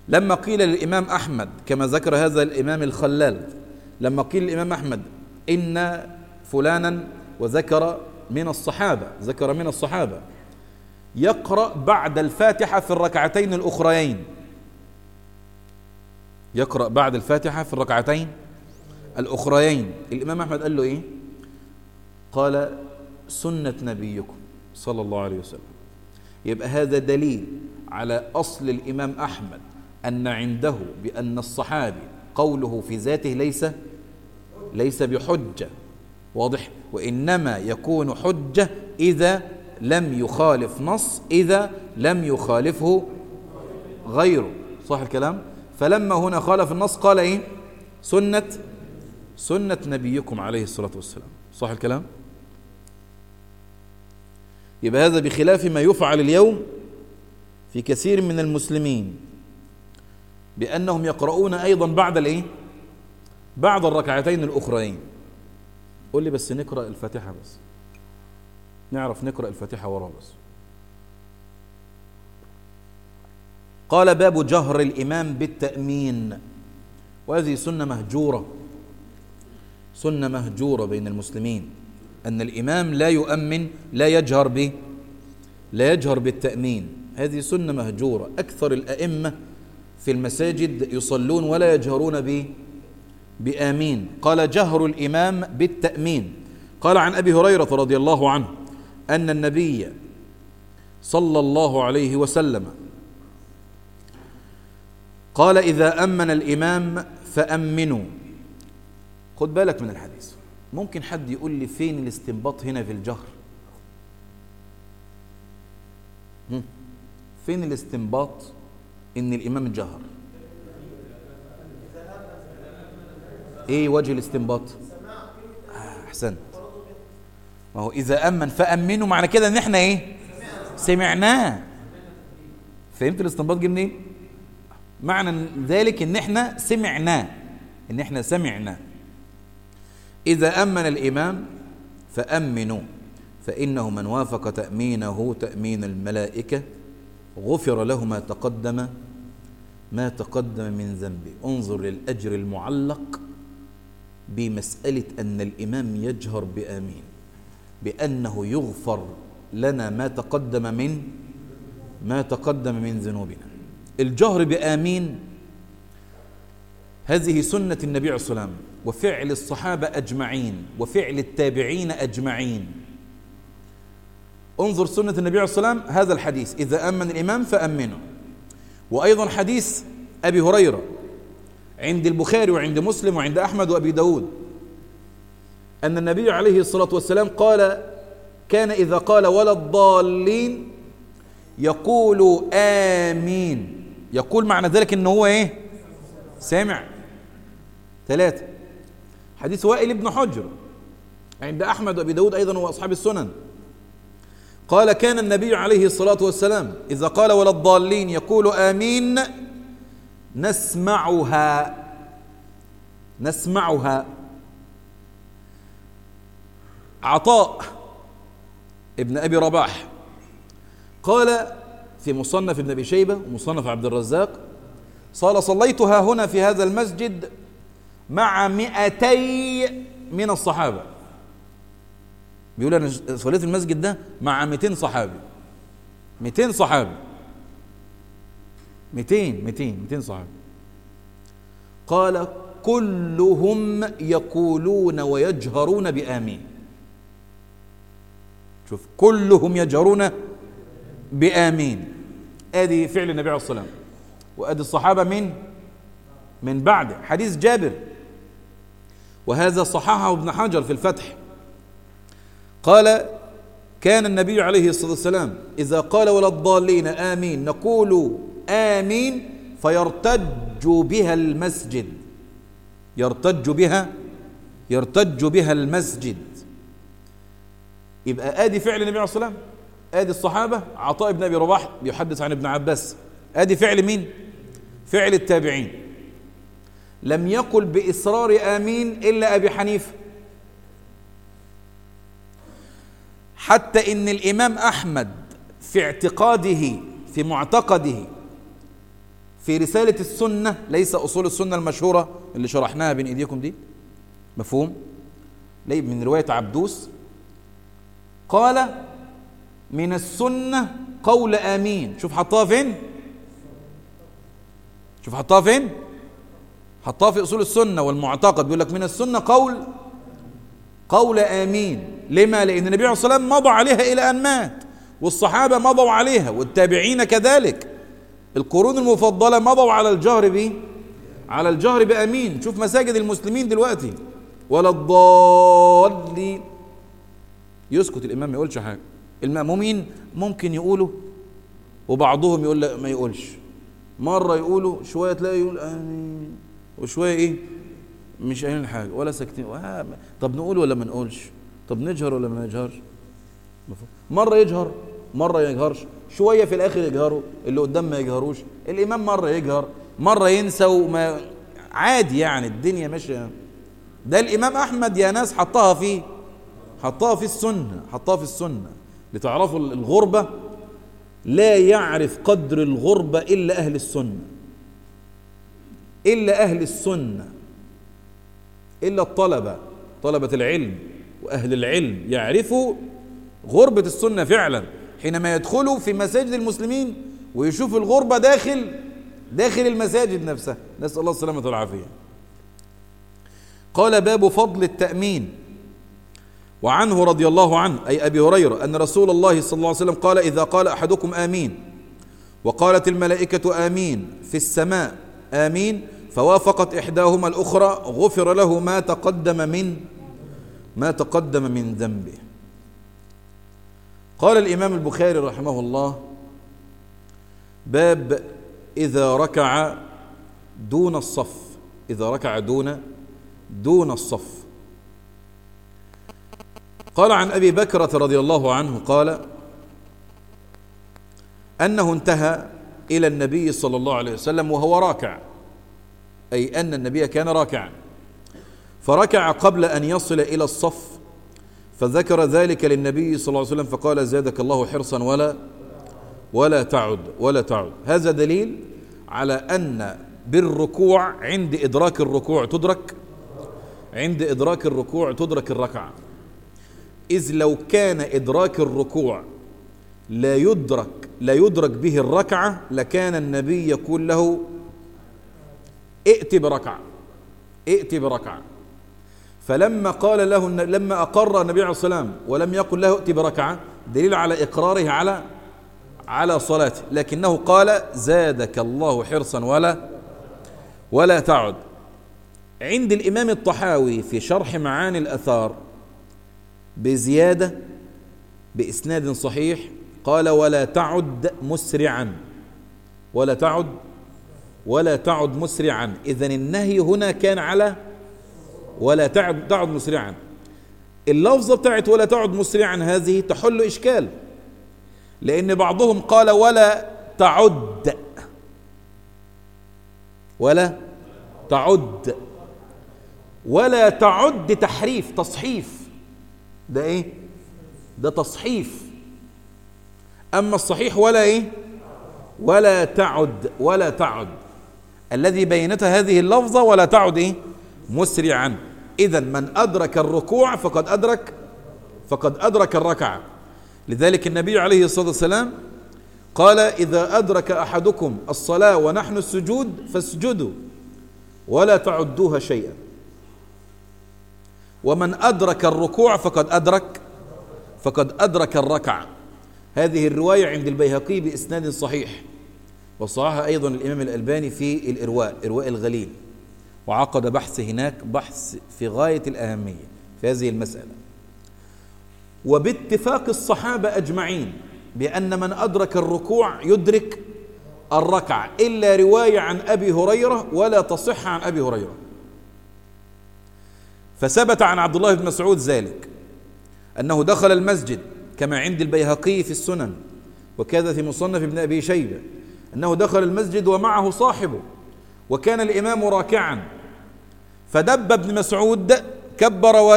لما قيل للإمام أحمد كما ذكر هذا الإمام الخلال لما قيل للإمام أحمد إن فلانا وذكر من الصحابة ذكر من الصحابة. يقرأ بعد الفاتحة في الركعتين الأخريين. يقرأ بعد الفاتحة في الركعتين الأخريين. الإمام أحمد قال له إيه؟ قال سنة نبيكم صلى الله عليه وسلم. يبقى هذا دليل على أصل الإمام أحمد أن عنده بأن الصحابي قوله في ذاته ليس ليس بحجة. واضح؟ وإنما يكون حجة إذا لم يخالف نص إذا لم يخالفه غيره. صح الكلام؟ فلما هنا خالف النص قال إيه؟ سنة سنة نبيكم عليه الصلاة والسلام. صح الكلام؟ يبقى هذا بخلاف ما يفعل اليوم في كثير من المسلمين بأنهم يقرؤون أيضا بعد الإيه؟ بعد الركعتين الأخرين. قول لي بس نقرأ الفاتحة بس. نعرف نقرأ الفاتحة وراه بس. قال باب جهر الإمام بالتأمين. وهذه سنة مهجورة. سنة مهجورة بين المسلمين. أن الإمام لا يؤمن لا يجهر به لا يجهر بالتأمين. هذه سنة مهجورة. أكثر الأئمة في المساجد يصلون ولا يجهرون به بآمين. قال جهر الإمام بالتأمين. قال عن أبي هريرة رضي الله عنه أن النبي صلى الله عليه وسلم قال إذا أمن الإمام فأمنوا. خد بالك من الحديث. ممكن حد يقول لي فين الاستنباط هنا في الجهر؟ فين الاستنباط إن الإمام جهر؟ إيه وجه الاستنباط؟ آه أحسنت. ما هو إذا آمن فأمنوا معنى كده إن إحنا إيه؟ سمعناه. فهمت الاستنباط جه منين؟ معنى ذلك إن إحنا سمعناه إن إحنا سمعنا إذا آمن الإمام فأمنوا فإنه من وافق تأمينه تأمين الملائكة غفر له ما تقدم ما تقدم من ذنبه. انظر للأجر المعلق. بمسألة أن الإمام يجهر بآمين بأنه يغفر لنا ما تقدم من ما تقدم من ذنوبنا. الجهر بآمين هذه سنة النبي عليه الصلاة والسلام وفعل الصحابة أجمعين وفعل التابعين أجمعين. انظر سنة النبي عليه الصلاة والسلام هذا الحديث إذا أمن الإمام فأمنه وأيضا حديث أبي هريرة عند البخاري وعند مسلم وعند أحمد وأبي داود. أن النبي عليه الصلاة والسلام قال كان إذا قال ولا الضالين يقول آمين. يقول معنى ذلك إن هو إيه؟ سامع. ثلاثة. حديث وائل بن حجر عند أحمد وأبي داود أيضا وأصحاب السنن. قال كان النبي عليه الصلاة والسلام إذا قال ولا الضالين يقول آمين نسمعها. نسمعها. عطاء ابن أبي رباح قال في مصنف ابن أبي شيبة ومصنف عبد الرزاق قال صليتها هنا في هذا المسجد مع مئتي من الصحابة. بيقول أنا صليت المسجد ده مع 200 صحابي. 200 صحابي. 200 200 200 صحابي قال كلهم يقولون ويجهرون بآمين. شوف كلهم يجهرون بآمين. ادي فعل النبي عليه الصلاة والسلام. وادي الصحابة من من بعد. حديث جابر. وهذا صححه ابن حجر في الفتح. قال كان النبي عليه الصلاة والسلام إذا قال ولا الضالين آمين نقول آمين فيرتج بها المسجد. يرتج بها يرتج بها المسجد. يبقى آدي فعل النبي عليه الصلاة والسلام؟ آدي الصحابة؟ عطاء بن أبي رباح بيحدث عن ابن عباس. آدي فعل مين؟ فعل التابعين. لم يقل بإصرار آمين إلا أبي حنيفة. حتى إن الإمام أحمد في اعتقاده في معتقده في رسالة السنة ليس أصول السنة المشهورة اللي شرحناها بين إيديكم دي. مفهوم؟ ليه من رواية عبدوس قال من السنة قول آمين. شوف حطها فين؟ شوف حطها فين؟ حطها في أصول السنة والمعتقد. بيقول لك من السنة قول قول آمين. لما؟ لأن النبي عليه الصلاة والسلام مضى عليها إلى أن مات والصحابة مضوا عليها والتابعين كذلك. القرون المفضلة مضوا على الجهر به على الجهر بأمين. شوف مساجد المسلمين دلوقتي. ولا الضالين. يسكت الإمام ما يقولش حاجة. المأمومين ممكن يقولوا وبعضهم يقول لا ما يقولش. مرة يقولوا شوية تلاقي يقول آمين. وشوية إيه مش قايلين حاجة ولا ساكتين. طب نقول ولا ما نقولش؟ طب نجهر ولا ما نجهرش؟ مرة يجهر مرة يجهرش. شوية في الآخر يجهروا اللي قدام ما يجهروش. الإمام مرة يجهر مرة ينسى وما عادي يعني الدنيا ماشية. ده الإمام أحمد يا ناس حطها فيه حطها في السنة حطها في السنة. لتعرفوا الغربة؟ لا يعرف قدر الغربة إلا أهل السنة. إلا أهل السنة. إلا الطلبة طلبة العلم وأهل العلم يعرفوا غربة السنة فعلا. حينما يدخلوا في مساجد المسلمين ويشوفوا الغربة داخل داخل المساجد نفسها. نسأل الله السلامة والعافية. قال باب فضل التأمين. وعنه رضي الله عنه أي أبي هريرة أن رسول الله صلى الله عليه وسلم قال إذا قال أحدكم آمين وقالت الملائكة آمين في السماء آمين. فوافقت إحداهما الأخرى غفر له ما تقدم من ما تقدم من ذنبه. قال الإمام البخاري رحمه الله باب إذا ركع دون الصف إذا ركع دون دون الصف. قال عن أبي بكرة رضي الله عنه قال أنه انتهى إلى النبي صلى الله عليه وسلم وهو راكع أي أن النبي كان راكعا. فركع قبل أن يصل إلى الصف فذكر ذلك للنبي صلى الله عليه وسلم فقال زادك الله حرصا ولا ولا تعد ولا تعد. هذا دليل على أن بالركوع عند إدراك الركوع تدرك عند إدراك الركوع تدرك الركعة. إذ لو كان إدراك الركوع لا يدرك لا يدرك به الركعة لكان النبي يقول له ائت بركعة. ائت بركعة. فلما قال له لما أقر النبي عليه الصلاة والسلام ولم يقل له ائت بركعة دليل على إقراره على على صلاته. لكنه قال زادك الله حرصا ولا ولا تعد. عند الإمام الطحاوي في شرح معاني الأثار بزيادة بإسناد صحيح قال ولا تعد مسرعا ولا تعد ولا تعد مسرعا. إذا النهي هنا كان على ولا تعد تعد مسرعا. اللفظة بتاعت ولا تعد مسرعا هذه تحل إشكال. لأن بعضهم قال ولا تعد. ولا تعد. ولا تعد تحريف تصحيف. ده إيه؟ ده تصحيف. أما الصحيح ولا إيه؟ ولا تعد ولا تعد. الذي بينتها هذه اللفظة ولا تعد إيه؟ مسرعا. اذا من أدرك الركوع فقد أدرك فقد أدرك الركعة. لذلك النبي عليه الصلاة والسلام قال إذا أدرك أحدكم الصلاة ونحن السجود فاسجدوا ولا تعدوها شيئا. ومن أدرك الركوع فقد أدرك فقد أدرك الركعة. هذه الرواية عند البيهقي بإسناد صحيح وصححها أيضا الإمام الألباني في الإرواء إرواء الغليل. وعقد بحث هناك بحث في غاية الأهمية في هذه المسألة. وباتفاق الصحابة أجمعين بأن من أدرك الركوع يدرك الركعة إلا رواية عن أبي هريرة ولا تصح عن أبي هريرة. فثبت عن عبد الله بن مسعود ذلك أنه دخل المسجد كما عند البيهقي في السنن وكذا في مصنف ابن أبي شيبة أنه دخل المسجد ومعه صاحبه. وكان الإمام راكعا. فدب ابن مسعود كبر و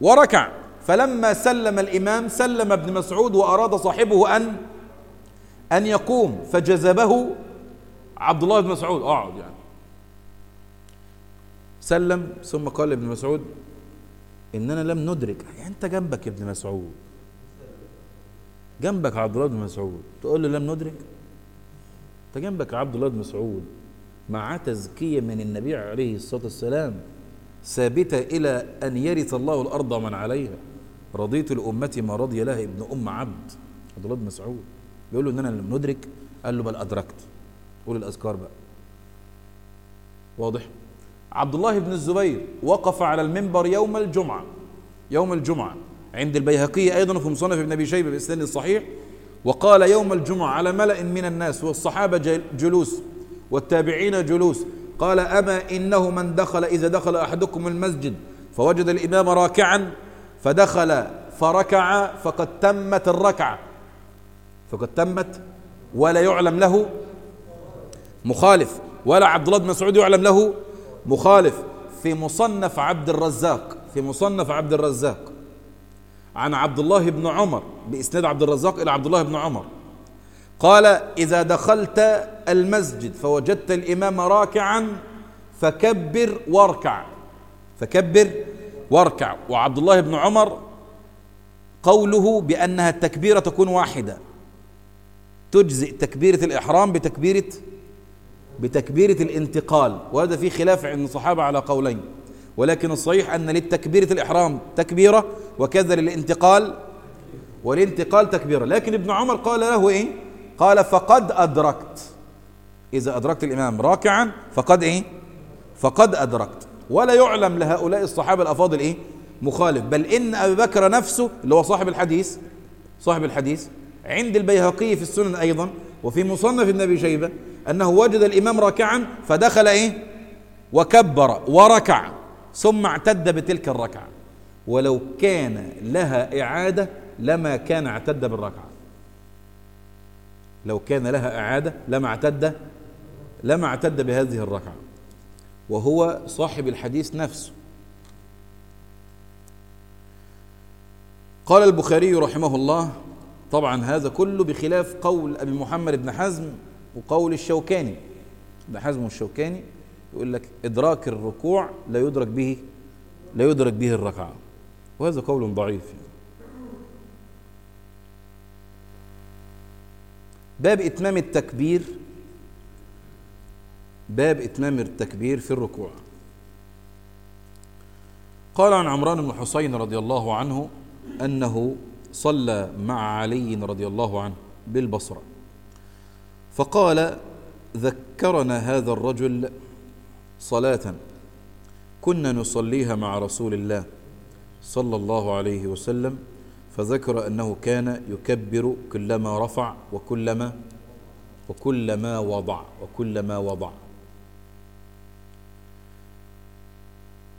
وركع. فلما سلم الإمام سلم ابن مسعود وأراد صاحبه أن أن يقوم. فجذبه عبد الله بن مسعود. اقعد يعني. سلم ثم قال لابن مسعود إننا لم ندرك. يعني أنت جنبك يا ابن مسعود. جنبك عبد الله بن مسعود. تقول له لم ندرك؟ أنت جنبك عبد الله بن مسعود. مع تزكية من النبي عليه الصلاة والسلام ثابتة إلى أن يرث الله الأرض ومن عليها. رضيت الأمة ما رضي لها ابن أم عبد. عبد الله بن مسعود. بيقول له اننا لم ندرك. قال له بل أدركت. قول الأذكار بقى. واضح؟ عبد الله بن الزبير وقف على المنبر يوم الجمعة. يوم الجمعة. عند البيهقي أيضا في مصنف ابن أبي شيبة بإسناد الصحيح وقال يوم الجمعة على ملأ من الناس والصحابة جلوس. والتابعين جلوس. قال أما إنه من دخل إذا دخل أحدكم المسجد فوجد الإمام راكعا فدخل فركع فقد تمت الركعة. فقد تمت ولا يعلم له مخالف. ولا عبد الله بن مسعود يعلم له مخالف. في مصنف عبد الرزاق في مصنف عبد الرزاق. عن عبد الله بن عمر بإسناد عبد الرزاق إلى عبد الله بن عمر. قال إذا دخلت المسجد فوجدت الإمام راكعا فكبر واركع. فكبر واركع. وعبد الله بن عمر قوله بأنها التكبيرة تكون واحدة. تجزئ تكبيرة الإحرام بتكبيرة بتكبيرة الانتقال. وهذا في خلاف عند الصحابة على قولين. ولكن الصحيح أن للتكبيرة الإحرام تكبيرة وكذا للانتقال. والانتقال تكبيرة. لكن ابن عمر قال له إيه؟ قال فقد أدركت. إذا أدركت الإمام راكعا فقد إيه؟ فقد أدركت. ولا يعلم لهؤلاء الصحابة الأفاضل إيه؟ مخالف. بل إن أبي بكر نفسه اللي هو صاحب الحديث صاحب الحديث عند البيهقي في السنن أيضا وفي مصنف ابن أبي شيبة أنه وجد الإمام راكعا فدخل إيه؟ وكبر وركع ثم اعتد بتلك الركعة. ولو كان لها إعادة لما كان اعتد بالركعة. لو كان لها إعادة لما اعتد لما اعتد بهذه الركعة. وهو صاحب الحديث نفسه. قال البخاري رحمه الله طبعا هذا كله بخلاف قول أبي محمد بن حزم وقول الشوكاني. ابن حزم الشوكاني يقول لك إدراك الركوع لا يدرك به لا يدرك به الركعة. وهذا قول ضعيف باب إتمام التكبير باب إتمام التكبير في الركوع. قال عن عمران بن حسين رضي الله عنه أنه صلى مع علي رضي الله عنه بالبصرة. فقال ذكرنا هذا الرجل صلاة كنا نصليها مع رسول الله صلى الله عليه وسلم فذكر أنه كان يكبر كلما رفع وكلما وكلما وضع وكلما وضع.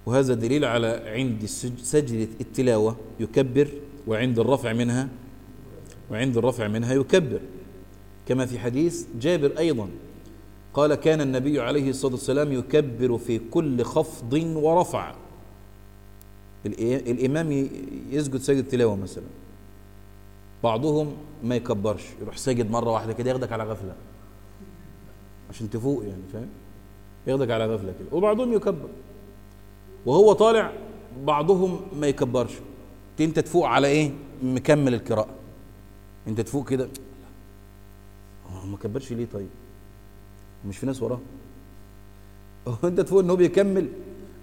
وهذا دليل على عند سجدة التلاوة يكبر وعند الرفع منها وعند الرفع منها يكبر. كما في حديث جابر أيضا. قال كان النبي عليه الصلاة والسلام يكبر في كل خفض ورفع. الإمام يسجد سجد تلاوة مثلا. بعضهم ما يكبرش يروح ساجد مرة واحدة كده ياخدك على غفلة. عشان تفوق يعني فاهم؟ ياخدك على غفلة كده. وبعضهم يكبر. وهو طالع بعضهم ما يكبرش. انت تفوق على إيه؟ مكمل القراءة. انت تفوق كده. ما كبرش ليه طيب؟ مش في ناس وراه. انت تفوق إن هو بيكمل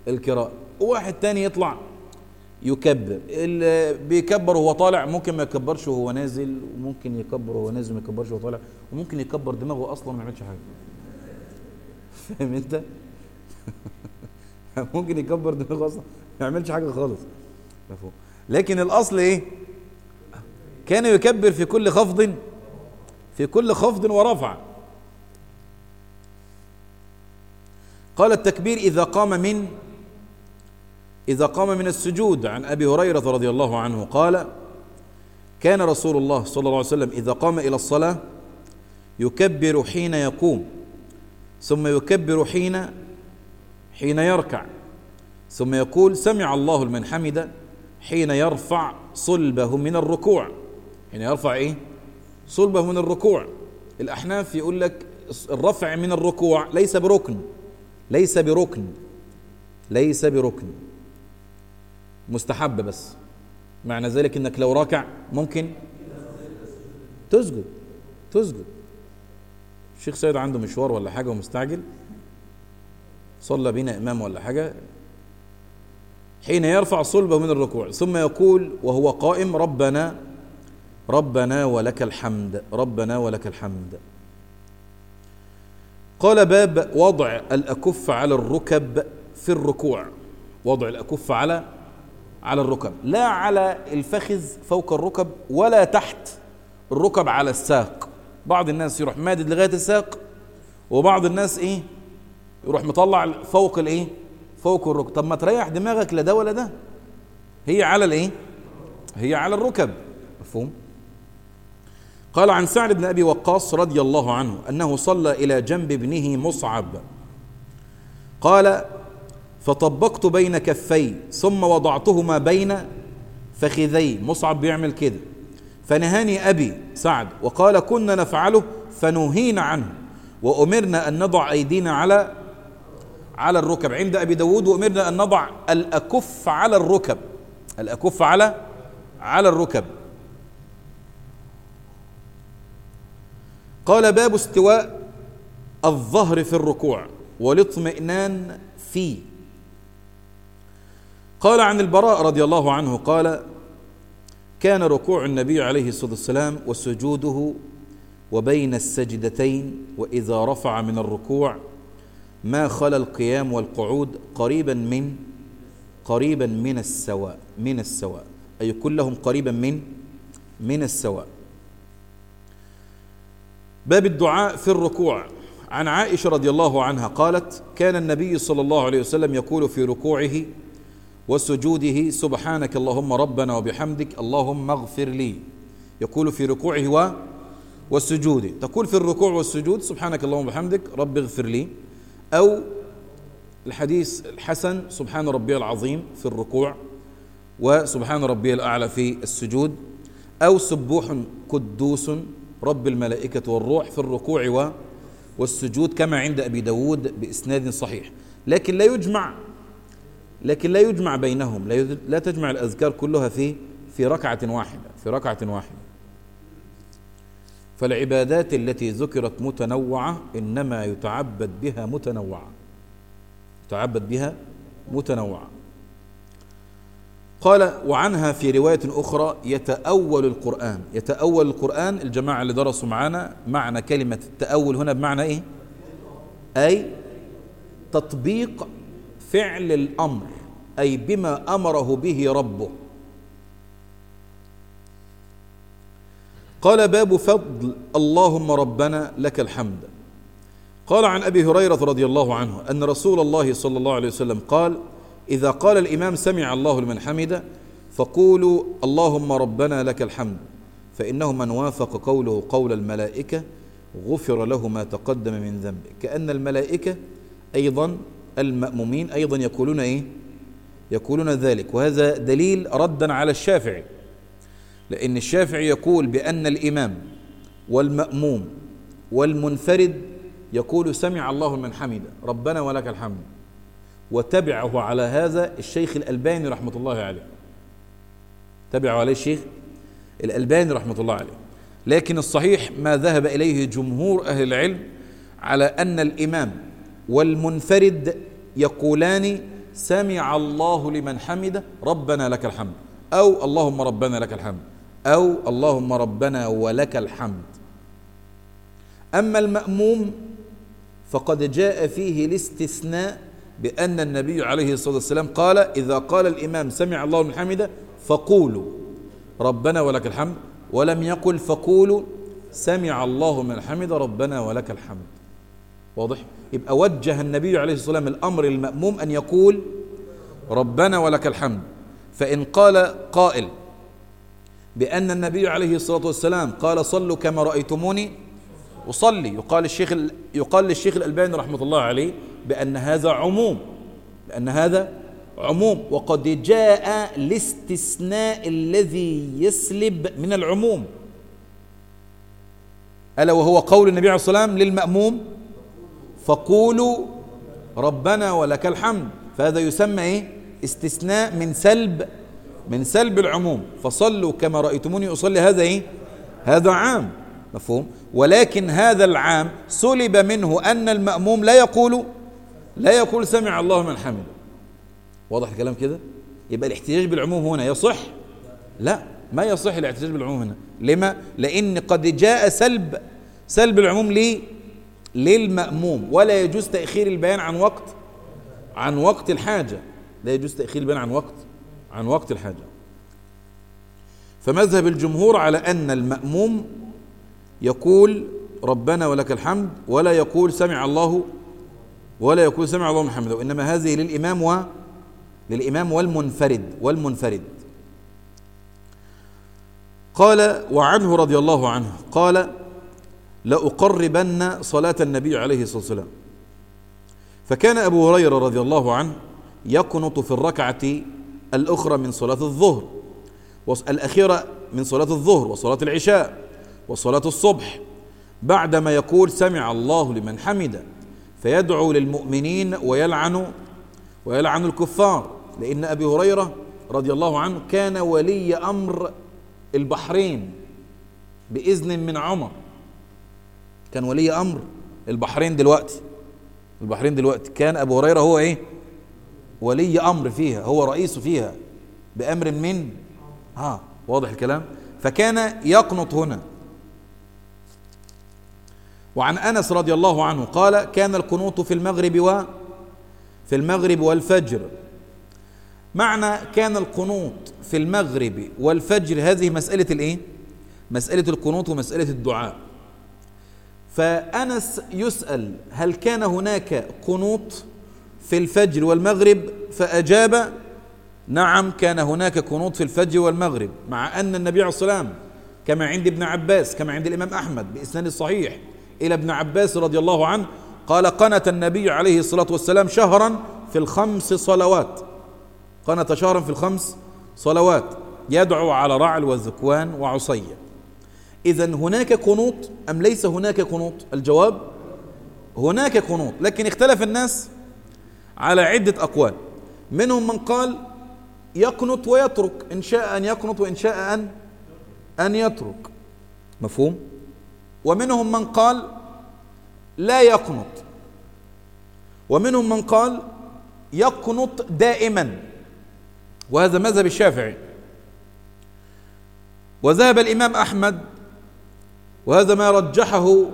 القراءة. وواحد تاني يطلع يكبر. اللي بيكبر وهو طالع ممكن ما يكبرش وهو نازل وممكن يكبر وهو نازل ما يكبرش وهو طالع وممكن يكبر دماغه أصلا ما يعملش حاجة. فاهم أنت؟ ممكن يكبر دماغه أصلا ما يعملش حاجة خالص. لكن الأصل إيه؟ كان يكبر في كل خفض في كل خفض ورفع. قال التكبير إذا قام من إذا قام من السجود عن أبي هريرة رضي الله عنه قال كان رسول الله صلى الله عليه وسلم إذا قام إلى الصلاة يكبر حين يقوم ثم يكبر حين حين يركع ثم يقول سمع الله لمن حمد حين يرفع صلبه من الركوع. حين يرفع إيه؟ صلبه من الركوع. الأحناف يقول لك الرفع من الركوع ليس بركن ليس بركن ليس بركن. مستحب بس. معنى ذلك إنك لو راكع ممكن تسجد تسجد. الشيخ سيد عنده مشوار ولا حاجة ومستعجل. صلى بنا إمام ولا حاجة. حين يرفع صلبه من الركوع ثم يقول وهو قائم ربنا ربنا ولك الحمد ربنا ولك الحمد. قال باب وضع الأكف على الركب في الركوع. وضع الأكف على على الركب لا على الفخذ فوق الركب ولا تحت الركب على الساق. بعض الناس يروح مادد لغاية الساق وبعض الناس إيه؟ يروح مطلع فوق الإيه؟ فوق الركب. طب ما تريح دماغك لا ده ولا ده. هي على الإيه؟ هي على الركب. مفهوم؟ قال عن سعد بن أبي وقاص رضي الله عنه أنه صلى إلى جنب ابنه مصعب. قال فطبقت بين كفي ثم وضعتهما بين فخذي. مصعب بيعمل كده. فنهاني أبي سعد وقال كنا نفعله فنهينا عنه وأمرنا أن نضع أيدينا على على الركب. عند أبي داود وأمرنا أن نضع الأكف على الركب. الأكف على على الركب. قال باب استواء الظهر في الركوع والاطمئنان فيه. قال عن البراء رضي الله عنه قال كان ركوع النبي عليه الصلاة والسلام وسجوده وبين السجدتين وإذا رفع من الركوع ما خلا القيام والقعود قريبا من قريبا من السواء من السواء أي كلهم قريبا من من السواء. باب الدعاء في الركوع. عن عائشة رضي الله عنها قالت كان النبي صلى الله عليه وسلم يقول في ركوعه وسجوده سبحانك اللهم ربنا وبحمدك اللهم اغفر لي. يقول في ركوعه و والسجود. تقول في الركوع والسجود سبحانك اللهم وبحمدك رب اغفر لي. أو الحديث الحسن سبحان ربي العظيم في الركوع وسبحان ربي الأعلى في السجود. أو سبوح قدوس رب الملائكة والروح في الركوع والسجود كما عند أبي داود بإسناد صحيح. لكن لا يجمع لكن لا يجمع بينهم لا تجمع الأذكار كلها في في ركعة واحدة في ركعة واحدة. فالعبادات التي ذكرت متنوعة إنما يتعبد بها متنوعة. يتعبد بها متنوعة. قال وعنها في رواية أخرى يتأول القرآن. يتأول القرآن الجماعة اللي درسوا معنا معنى كلمة التأول هنا بمعنى إيه؟ أي تطبيق فعل الأمر أي بما أمره به ربه. قال باب فضل اللهم ربنا لك الحمد. قال عن أبي هريرة رضي الله عنه أن رسول الله صلى الله عليه وسلم قال إذا قال الإمام سمع الله لمن حمده فقولوا اللهم ربنا لك الحمد فإنه من وافق قوله قول الملائكة غفر له ما تقدم من ذنبه. كأن الملائكة أيضا المأمومين أيضا يقولون إيه؟ يقولون ذلك. وهذا دليل ردا على الشافعي. لأن الشافعي يقول بأن الإمام والمأموم والمنفرد يقول سمع الله من حمده ربنا ولك الحمد. وتبعه على هذا الشيخ الألباني رحمة الله عليه. تبعه عليه الشيخ الألباني رحمة الله عليه. لكن الصحيح ما ذهب إليه جمهور أهل العلم على أن الإمام والمنفرد يقولان سمع الله لمن حمده ربنا لك الحمد أو اللهم ربنا لك الحمد أو اللهم ربنا ولك الحمد. أما المأموم فقد جاء فيه الاستثناء بأن النبي عليه الصلاة والسلام قال إذا قال الإمام سمع الله من حمده فقولوا ربنا ولك الحمد ولم يقل فقولوا سمع الله من حمد ربنا ولك الحمد. واضح؟ يبقى وجه النبي عليه الصلاة والسلام الأمر المأموم أن يقول ربنا ولك الحمد. فإن قال قائل بأن النبي عليه الصلاة والسلام قال صلوا كما رأيتموني أصلي يقال الشيخ يقال للشيخ الألباني رحمة الله عليه بأن هذا عموم بأن هذا عموم وقد جاء الاستثناء الذي يسلب من العموم. ألا وهو قول النبي عليه الصلاة والسلام للمأموم؟ فقولوا ربنا ولك الحمد. فهذا يسمى إيه؟ استثناء من سلب من سلب العموم. فصلوا كما رأيتموني أصلي هذا إيه؟ هذا عام. مفهوم؟ ولكن هذا العام سلب منه أن المأموم لا يقول لا يقول سمع الله من حمده. واضح الكلام كده؟ يبقى الاحتجاج بالعموم هنا يصح؟ لا ما يصح الاحتجاج بالعموم هنا. لما؟ لأن قد جاء سلب سلب العموم ليه؟ للمأموم. ولا يجوز تأخير البيان عن وقت عن وقت الحاجة. لا يجوز تأخير البيان عن وقت عن وقت الحاجة. فمذهب الجمهور على أن المأموم يقول ربنا ولك الحمد ولا يقول سمع الله ولا يقول سمع الله محمد. وإنما هذه للإمام و للإمام والمنفرد والمنفرد. قال وعنه رضي الله عنه قال لأقربن صلاة النبي عليه الصلاة والسلام. فكان أبو هريرة رضي الله عنه يقنط في الركعة الأخرى من صلاة الظهر الأخيرة من صلاة الظهر وصلاة العشاء وصلاة الصبح. بعدما يقول سمع الله لمن حمده فيدعو للمؤمنين ويلعن ويلعن الكفار. لأن أبي هريرة رضي الله عنه كان ولي أمر البحرين بإذن من عمر. كان ولي أمر. البحرين دلوقتي البحرين دلوقتي. كان أبو هريرة هو إيه؟ ولي أمر فيها هو رئيس فيها بأمر من؟ ها آه واضح الكلام. فكان يقنط هنا. وعن أنس رضي الله عنه قال كان القنوط في المغرب و في المغرب والفجر. معنى كان القنوط في المغرب والفجر هذه مسألة الإيه؟ مسألة القنوط ومسألة الدعاء. فأنس يسأل هل كان هناك قنوط في الفجر والمغرب؟ فأجاب نعم كان هناك قنوط في الفجر والمغرب مع أن النبي عليه والسلام كما عند ابن عباس كما عند الإمام أحمد بإسناد الصحيح إلى ابن عباس رضي الله عنه قال قنت النبي عليه الصلاة والسلام شهرا في الخمس صلوات. قنت شهرا في الخمس صلوات يدعو على رعل والذكوان وعصية. إذا هناك قنوط أم ليس هناك قنوط؟ الجواب هناك قنوط لكن اختلف الناس على عدة أقوال. منهم من قال يقنط ويترك إن شاء أن يقنط وإن شاء أن أن يترك. مفهوم؟ ومنهم من قال لا يقنط. ومنهم من قال يقنط دائما. وهذا مذهب الشافعي. وذهب الإمام أحمد وهذا ما رجحه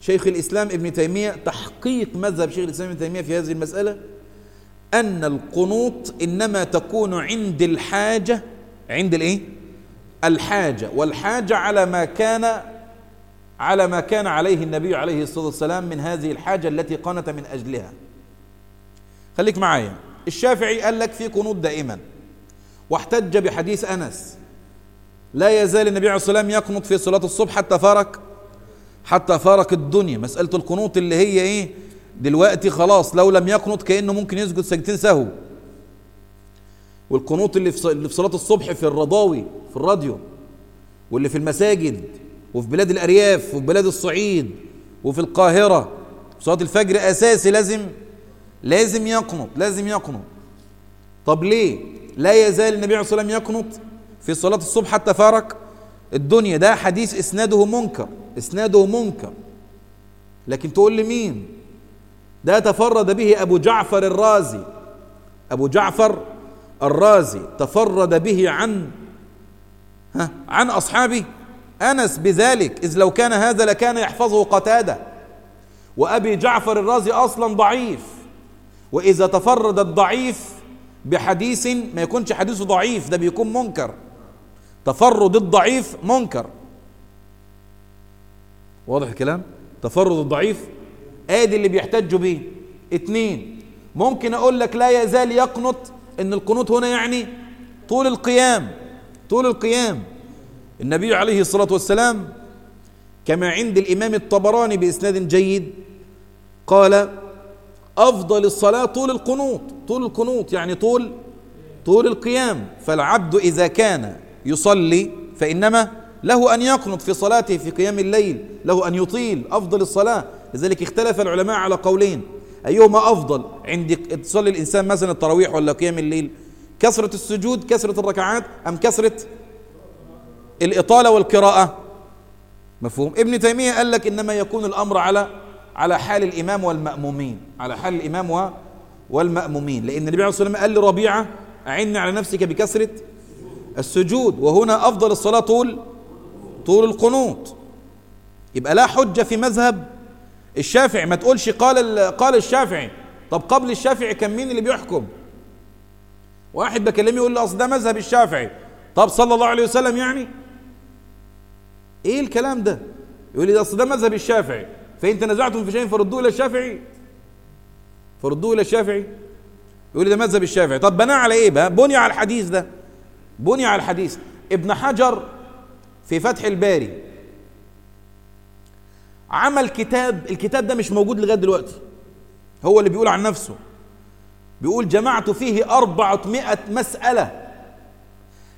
شيخ الإسلام ابن تيمية تحقيق مذهب شيخ الإسلام ابن تيمية في هذه المسألة أن القنوط إنما تكون عند الحاجة عند الإيه؟ الحاجة والحاجة على ما كان على ما كان عليه النبي عليه الصلاة والسلام من هذه الحاجة التي قنت من أجلها خليك معايا الشافعي قال لك في قنوط دائما واحتج بحديث أنس لا يزال النبي عليه الصلاة والسلام يقنط في صلاة الصبح حتى فارق حتى فارق الدنيا. مسألة القنوط اللي هي إيه؟ دلوقتي خلاص لو لم يقنط كأنه ممكن يسجد سجدتين سهو. والقنوط اللي في صلاة الصبح في الرضاوي في الراديو واللي في المساجد وفي بلاد الأرياف وفي بلاد الصعيد وفي القاهرة. صلاة الفجر أساسي لازم لازم يقنط لازم يقنط. طب ليه؟ لا يزال النبي عليه الصلاة والسلام يقنط في صلاة الصبح حتى فارق. الدنيا ده حديث إسناده منكر إسناده منكر. لكن تقول لي مين؟ ده تفرد به أبو جعفر الرازي. أبو جعفر الرازي تفرد به عن ها عن أصحابه. أنس بذلك إذ لو كان هذا لكان يحفظه قتادة. وأبي جعفر الرازي أصلا ضعيف. وإذا تفرد الضعيف بحديث ما يكونش حديثه ضعيف ده بيكون منكر. تفرد الضعيف منكر. واضح الكلام؟ تفرد الضعيف ادي اللي بيحتجوا بيه. اتنين ممكن أقول لك لا يزال يقنط ان القنوط هنا يعني طول القيام طول القيام. النبي عليه الصلاة والسلام كما عند الإمام الطبراني بإسناد جيد قال أفضل الصلاة طول القنوط. طول القنوط يعني طول طول القيام. فالعبد إذا كان يصلي فإنما له أن يقنط في صلاته في قيام الليل له أن يطيل أفضل الصلاة. لذلك اختلف العلماء على قولين. أيهما أفضل عند تصلي الإنسان مثلا التراويح ولا قيام الليل؟ كثرة السجود كثرة الركعات أم كثرة الإطالة والقراءة؟ مفهوم. ابن تيمية قال لك إنما يكون الأمر على على حال الإمام والمأمومين. على حال الإمام والمأمومين. لأن النبي عليه الصلاة والسلام قال لربيعة أعني على نفسك بكثرة السجود وهنا أفضل الصلاة طول طول القنوط يبقى لا حجة في مذهب الشافعي. ما تقولش قال قال الشافعي طب قبل الشافعي كان مين اللي بيحكم؟ واحد بكلمه يقول له أصل ده مذهب الشافعي. طب صلى الله عليه وسلم يعني؟ إيه الكلام ده؟ يقول لي أصل ده مذهب الشافعي. فان تنازعتم في شيء فردوه إلى الشافعي؟ فردوه إلى الشافعي؟ يقول لي ده مذهب الشافعي. طب بناه على إيه بقى؟ بني على الحديث ده. بني على الحديث. ابن حجر في فتح الباري عمل كتاب الكتاب ده مش موجود لغاية دلوقتي. هو اللي بيقول عن نفسه. بيقول جمعت فيه أربعمائة مسألة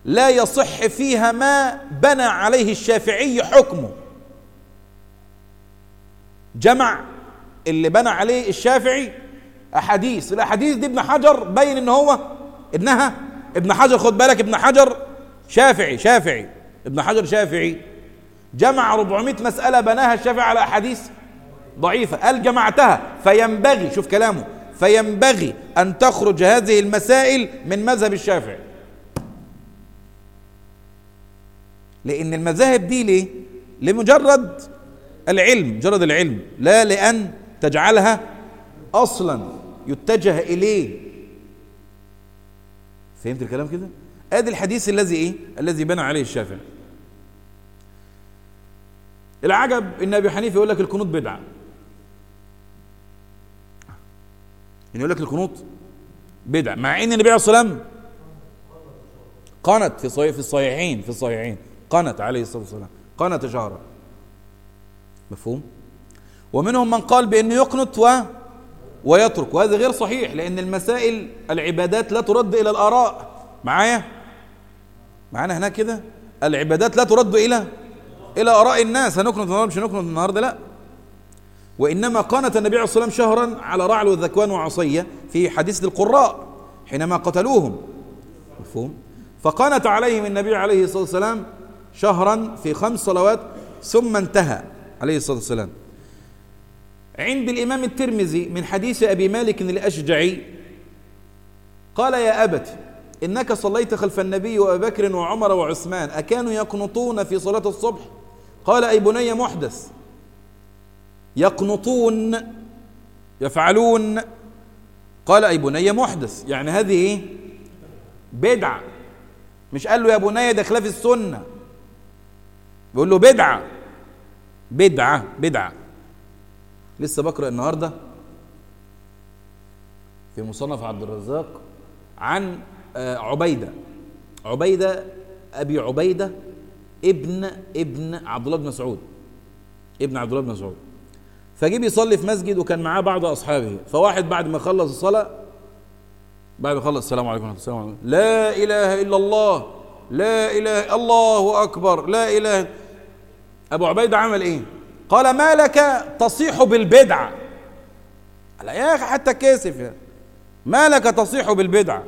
لا يصح فيها ما بنى عليه الشافعي حكمه. جمع اللي بنى عليه الشافعي أحاديث. الأحاديث دي ابن حجر بين إن هو إنها ابن حجر خد بالك ابن حجر شافعي شافعي ابن حجر شافعي جمع 400 مسألة بناها الشافعي على أحاديث ضعيفة قال جمعتها فينبغي شوف كلامه فينبغي أن تخرج هذه المسائل من مذهب الشافعي لأن المذاهب دي ليه؟ لمجرد العلم مجرد العلم لا لأن تجعلها أصلا يتجه إليه فهمت الكلام كده؟ ادي الحديث الذي إيه؟ الذي بنى عليه الشافعي. العجب ان ابي حنيفه يقول لك القنوط بدعة. يعني يقول لك القنوط بدعة مع ان النبي عليه الصلاة والسلام قنت في صحيح في الصحيحين في الصحيحين قنت عليه الصلاة والسلام قنت شهرا. مفهوم؟ ومنهم من قال بأنه يقنط و ويترك. وهذا غير صحيح لأن المسائل العبادات لا ترد إلى الآراء. معايا؟ معانا هناك كده؟ العبادات لا ترد إلى إلى آراء الناس. هنقنط النهارده؟ مش هنقنط النهارده؟ لا. وإنما قانت النبي عليه الصلاة والسلام شهرا على رعل وذكوان وعصية في حديث القراء حينما قتلوهم. مفهوم؟ فقانت عليهم النبي عليه الصلاة والسلام شهرا في خمس صلوات ثم انتهى عليه الصلاة والسلام. عند الإمام الترمذي من حديث أبي مالك الأشجعي قال يا أبت إنك صليت خلف النبي وأبي بكر وعمر وعثمان أكانوا يقنطون في صلاة الصبح؟ قال أي بني محدث يقنطون يفعلون. قال أي بني محدث يعني هذه إيه؟ بدعة. مش قال له يا بني ده خلاف السنة. بيقول له بدعة. بدعة بدعة. لسه بقرأ النهاردة في مصنف عبد الرزاق عن آه، عبيدة. عبيدة أبي عبيدة ابن ابن عبد الله بن مسعود. ابن عبد الله بن مسعود. فجه بيصلي في مسجد وكان معاه بعض أصحابه. فواحد بعد ما خلص الصلاة بعد ما خلص السلام عليكم ورحمة الله لا إله إلا الله لا إله الله أكبر لا إله. أبو عبيدة عمل إيه؟ قال ما لك تصيح بالبدعة قال يا أخي حتى كاسف. ما لك تصيح بالبدعة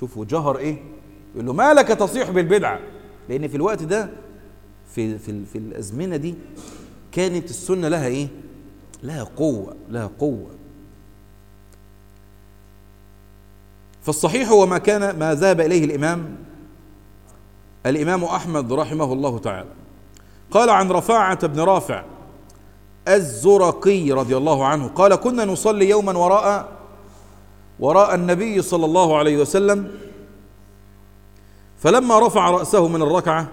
شوفوا جهر إيه؟ يقول له ما لك تصيح بالبدعة لأن في الوقت ده في في في الأزمنة دي كانت السنة لها إيه؟ لها قوة لها قوة. فالصحيح هو ما كان ما ذهب إليه الإمام الإمام أحمد رحمه الله تعالى. قال عن رفاعة بن رافع الزرقي رضي الله عنه قال كنا نصلي يوما وراء وراء النبي صلى الله عليه وسلم فلما رفع رأسه من الركعة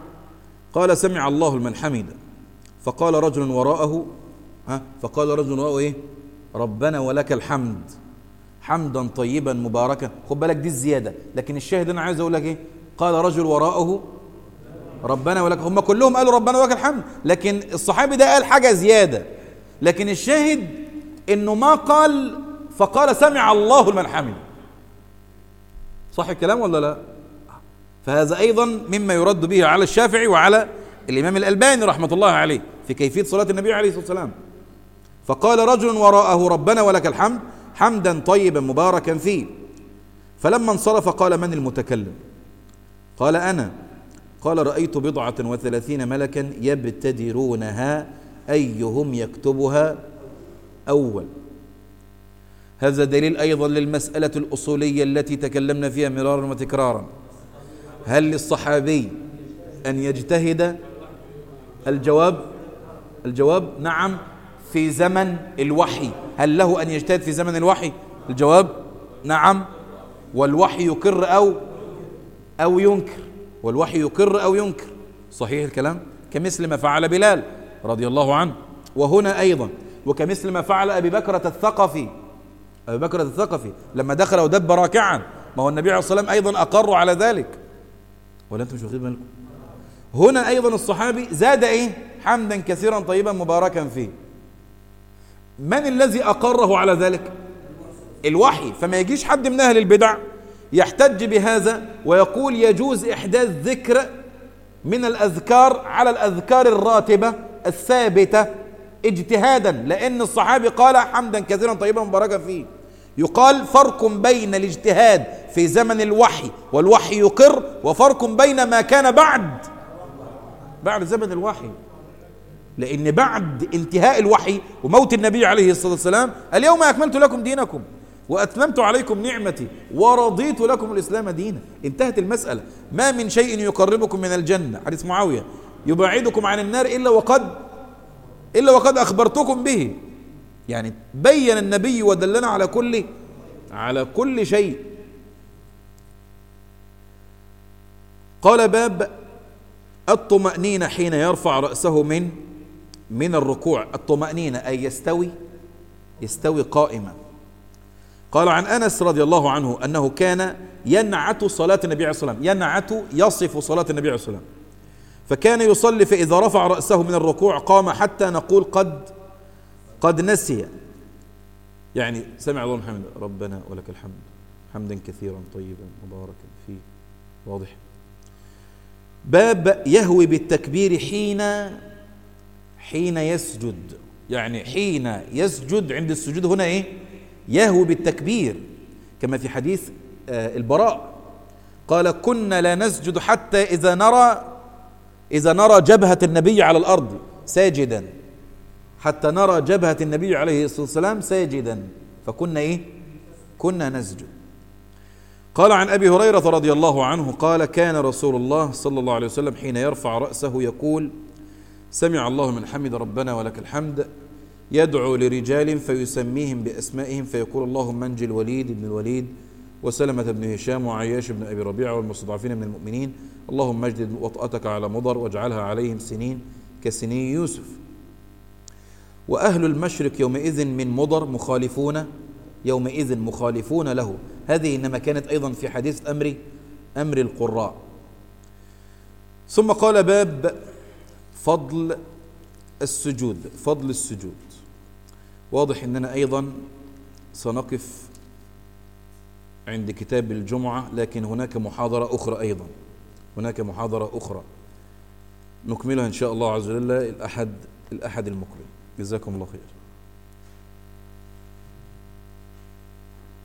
قال سمع الله لمن حمده فقال رجل وراءه ها فقال رجل وراءه إيه؟ ربنا ولك الحمد حمدا طيبا مباركا. خد بالك دي الزيادة لكن الشاهد أنا عايز أقول لك إيه؟ قال رجل وراءه ربنا ولك. هم كلهم قالوا ربنا ولك الحمد. لكن الصحابي ده قال حاجة زيادة. لكن الشاهد إنه ما قال فقال سمع الله لمن حمد. صح الكلام ولا لا؟ فهذا أيضا مما يرد به على الشافعي وعلى الإمام الألباني رحمة الله عليه في كيفية صلاة النبي عليه الصلاة والسلام. فقال رجل وراءه ربنا ولك الحمد حمدا طيبا مباركا فيه. فلما انصرف قال من المتكلم؟ قال أنا. قال رأيت بضعة وثلاثين ملكا يبتدرونها. أيهم يكتبها أول؟ هذا دليل أيضا للمسألة الأصولية التي تكلمنا فيها مرارا وتكرارا. هل للصحابي أن يجتهد؟ الجواب الجواب نعم في زمن الوحي. هل له أن يجتهد في زمن الوحي؟ الجواب نعم. والوحي يقر أو أو ينكر. والوحي يقر أو ينكر. صحيح الكلام؟ كمثل ما فعل بلال رضي الله عنه. وهنا أيضا وكمثل ما فعل أبي بكرة الثقفي. أبي بكرة الثقفي لما دخل ودب راكعا ما هو النبي عليه الصلاة والسلام أيضا أقر على ذلك. ولا أنتم مش بالكم؟ هنا أيضا الصحابي زاد إيه؟ حمدا كثيرا طيبا مباركا فيه. من الذي أقره على ذلك؟ الوحي. فما يجيش حد من أهل البدع يحتج بهذا ويقول يجوز إحداث ذكر من الأذكار على الأذكار الراتبة الثابتة اجتهادا لأن الصحابي قال حمدا كثيرا طيبا مباركا فيه. يقال فرق بين الاجتهاد في زمن الوحي والوحي يقر وفرق بين ما كان بعد بعد زمن الوحي. لأن بعد انتهاء الوحي وموت النبي عليه الصلاة والسلام اليوم أكملت لكم دينكم. وأتممت عليكم نعمتي ورضيت لكم الإسلام دينا. انتهت المسألة. ما من شيء يقربكم من الجنة. حديث معاوية. يبعدكم عن النار إلا وقد إلا وقد أخبرتكم به. يعني بين النبي ودلنا على كل على كل شيء. قال باب الطمأنينة حين يرفع رأسه من من الركوع. الطمأنينة أي يستوي يستوي قائما. قال عن أنس رضي الله عنه أنه كان ينعت صلاة النبي عليه الصلاة والسلام ينعت يصف صلاة النبي عليه الصلاة والسلام. فكان يصلي فإذا رفع رأسه من الركوع قام حتى نقول قد قد نسي. يعني سمع الله الحمد ربنا ولك الحمد حمدا كثيرا طيبا مباركا فيه واضح. باب يهوي بالتكبير حين حين يسجد. يعني حين يسجد عند السجود هنا إيه؟ يهوي بالتكبير كما في حديث آه، البراء. قال كنا لا نسجد حتى إذا نرى إذا نرى جبهة النبي على الأرض ساجدا. حتى نرى جبهة النبي عليه الصلاة والسلام ساجدا. فكنا إيه؟ كنا نسجد. قال عن أبي هريرة رضي الله عنه قال كان رسول الله صلى الله عليه وسلم حين يرفع رأسه يقول سمع الله من حمد ربنا ولك الحمد. يدعو لرجال فيسميهم بأسمائهم فيقول اللهم انجي الوليد بن الوليد وسلمة بن هشام وعياش بن أبي ربيعة والمستضعفين من المؤمنين. اللهم اجدد وطأتك على مضر واجعلها عليهم سنين كسني يوسف. وأهل المشرق يومئذ من مضر مخالفون يومئذ مخالفون له. هذه إنما كانت أيضا في حديث أمر أمر القراء. ثم قال باب فضل السجود فضل السجود. واضح أننا أيضا سنقف عند كتاب الجمعة لكن هناك محاضرة أخرى أيضا. هناك محاضرة أخرى نكملها إن شاء الله عز وجل الأحد الأحد المقبل. جزاكم الله خير.